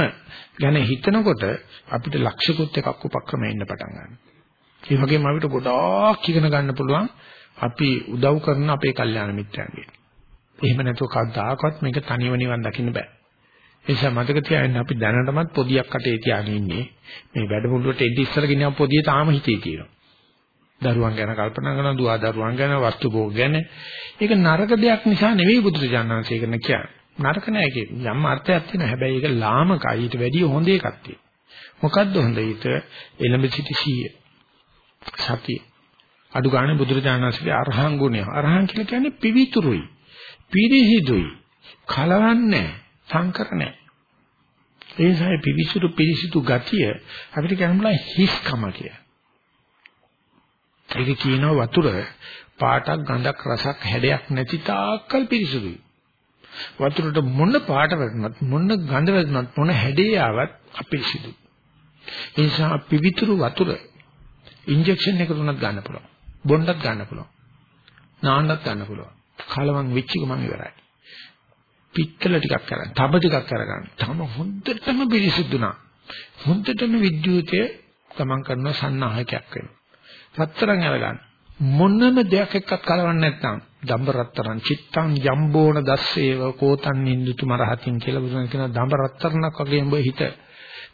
S1: ගැන හිතනකොට අපිට ලක්ෂිකුත් එකක් උපක්‍රම එන්න පටන් ගන්නවා. ඒ වගේම අපිට ගොඩාක් ඉගෙන ගන්න පුළුවන් අපි උදව් කරන අපේ කල්යාණ මිත්‍රයන්ගෙන්. එහෙම නැතුව කවදාකවත් මේක තනියම නිවන් දකින්න බෑ. ඒ නිසා මතක තියාගන්න අපි දැනටමත් පොදියක් අතේ තියාගෙන ඉන්නේ. මේ වැඩමුළුවට එද්දි ඉස්සර ගෙනියන පොදිය තාම හිතේ තියෙනවා. දරුවන් ගැන කල්පනා කරන දුවා දරුවන් ගැන වස්තු භෝග ගැන. ඒක නරක දෙයක් නිසා නෙවෙයි බුදුරජාණන්සේ කරන කියන්නේ. නරක නෑ ඒක. යම් අර්ථයක් තියෙනවා. හැබැයි ඒක ලාමකයි. ඊට වැඩිය හොඳ එකක් තියෙනවා. මොකද්ද හොඳ ඊට? එළඹ සිටි සීය. සතිය. අඩු ගානේ බුදුරජාණන්සේගේ අරහං ගුණය. අරහං කියලා කියන්නේ පිවිතුරුයි. පිරිහිදුයි. කලවන්නේ සංකර නැහැ. ඒ නිසා පිවිසුරු පිරිසිදු ගතිය අපිට කියනවා හිස්කම කියලා. ඒක කියනවා වතුර පාටක් ගඳක් රසක් හැඩයක් නැති තාක්කල් පිරිසුදුයි. වතුරට මොන පාට වැටුණත් මොන ගඳ වැටුණත් මොන හැඩේ ආවත් අපිරිසිදුයි. ඒ නිසා පිවිතුරු වතුර ඉන්ජෙක්ෂන් එකකට උනත් ගන්න පුළුවන්. බොන්නත් ගන්න පුළුවන්. නාන්නත් ගන්න පුළුවන්. කලවම් වෙච්ච ගමන් ඉවරයි. පිත්තල ටිකක් කරගන්න. තබ ටිකක් කරගන්න. තම හොඳටම පිරිසුදුනා. හොඳටම විද්‍යුතය ගමන් කරන සන්නාහකයක් වෙනවා. රත්තරන් අරගන්න. මොනම දෙයක් එක්කත් කලවන්නේ නැත්නම් දඹ රත්තරන් චිත්තං යම්බෝන දස්සේව කෝතන් නින්දුතු මරහතින් කියලා බුදුන් කියන දඹ රත්තරණක් වගේ උඹ හිත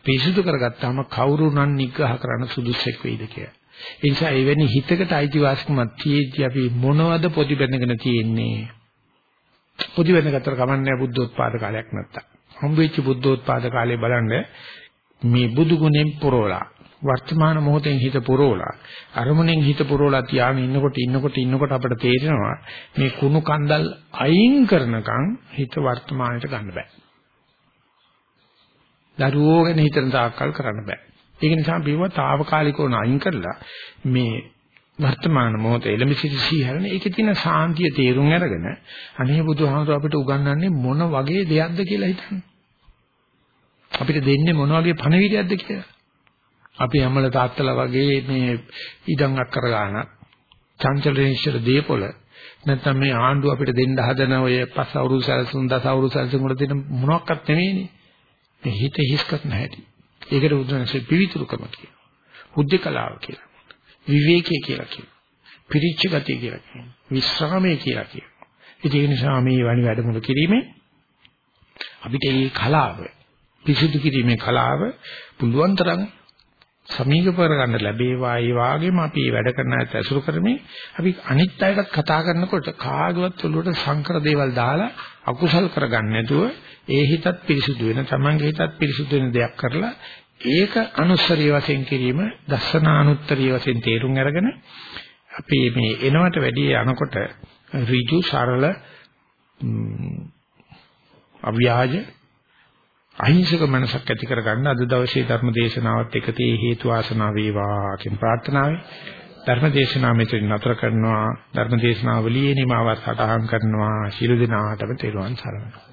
S1: පිරිසුදු කරගත්තාම කවුරු නම් නිග්‍රහ කරන්න සුදුස්සෙක් වෙයිද කියලා. ඒ නිසා එවැනි හිතකට අයිතිවාසිකමක් තියෙද්දි අපි මොනවද පොඩි බඳගෙන තියෙන්නේ? පොඩි බඳගත්තර කමන්නේ බුද්ධෝත්පාද කාලයක් නැත්තම්. හම්බෙච්ච බුද්ධෝත්පාද කාලේ බලන්න මේ බුදු ගුණෙන් පුරවලා වර්තමාන මොහොතෙන් හිත පුරවලා අරමුණෙන් හිත පුරවලා තියාගෙන ඉන්නකොට ඉන්නකොට ඉන්නකොට අපිට තේරෙනවා මේ කුණු කන්දල් අයින් කරනකම් හිත වර්තමානයට ගන්න බෑ. දරුවෝ ගැන හිතන තාක්කල් කරන්න බෑ. ඒක නිසා බිව తాවකාලිකව අයින් කරලා මේ වර්තමාන මොහොතේ එළඹ සිටි සීහරණ ඒකේ තියෙන සාන්තිය තේරුම් අරගෙන අනේ බුදුහාමුදුර අපිට උගන්වන්නේ මොන වගේ දෙයක්ද කියලා හිතන්න. අපිට දෙන්නේ මොන වගේ පණවිඩයක්ද කියලා. අපි හැමල තාත්තලා වගේ මේ ඉඩම් අක්කර ගන්න චංචලේශ්වර දීපොළ නැත්නම් මේ ආණ්ඩුව අපිට දෙන්න හදන ඔය පස් අවුරුදු සැලසුම් දස අවුරුදු සැලසුම් වල තියෙන මොනක්වත් නෙමෙයිනේ. මේ හිත හිස්කත් නැහැටි. ඒකට උදාහරණයක් පිවිතුරුකම කියනවා. හුද්දකලාව කියලා. විවේකී කියලා කියනවා. පිරිච්ච ගතිය කියලා කියනවා. විශ්‍රාමයේ කියලා කියනවා. ඒක නිසා මේ වැනි වැඩමුළු කිරීමේ අපිට මේ කලාව පිසුදු කිරීමේ කලාව පුළුවන් තරම් සමීප කරගන්න ලැබේවා ඒ වගේම අපි වැඩ කරන අයත් ඇසුරු කරමින් අපි අනිත් අයටත් කතා කරනකොට කාගවත් ඔළුවට සංකර දේවල් දාලා අකුසල් කරගන්න නැතුව ඒ හිතත් පිරිසුදු වෙන තමන්ගේ හිතත් පිරිසුදු වෙන දෙයක් කරලා ඒක අනුස්සරිය වශයෙන් කිරීම දස්සනානුත්තරිය වශයෙන් තේරුම් අරගෙන අපි මේ එනවට වැඩි යනකොට ඍජු සරල අව්‍යාජ අහිංසක මනසක් ඇති කරගන්න අද දවසේ ධර්ම දේශනාවත් එකතේ හේතු ආසනාව වේවා කියන ප්‍රාර්ථනාවයි. ධර්ම දේශනාව මෙතන නතර කරනවා. ධර්ම දේශනාවලියේ නිමාවත් සටහන් කරනවා. ශිරු දිනාටම තෙරුවන් සරණයි.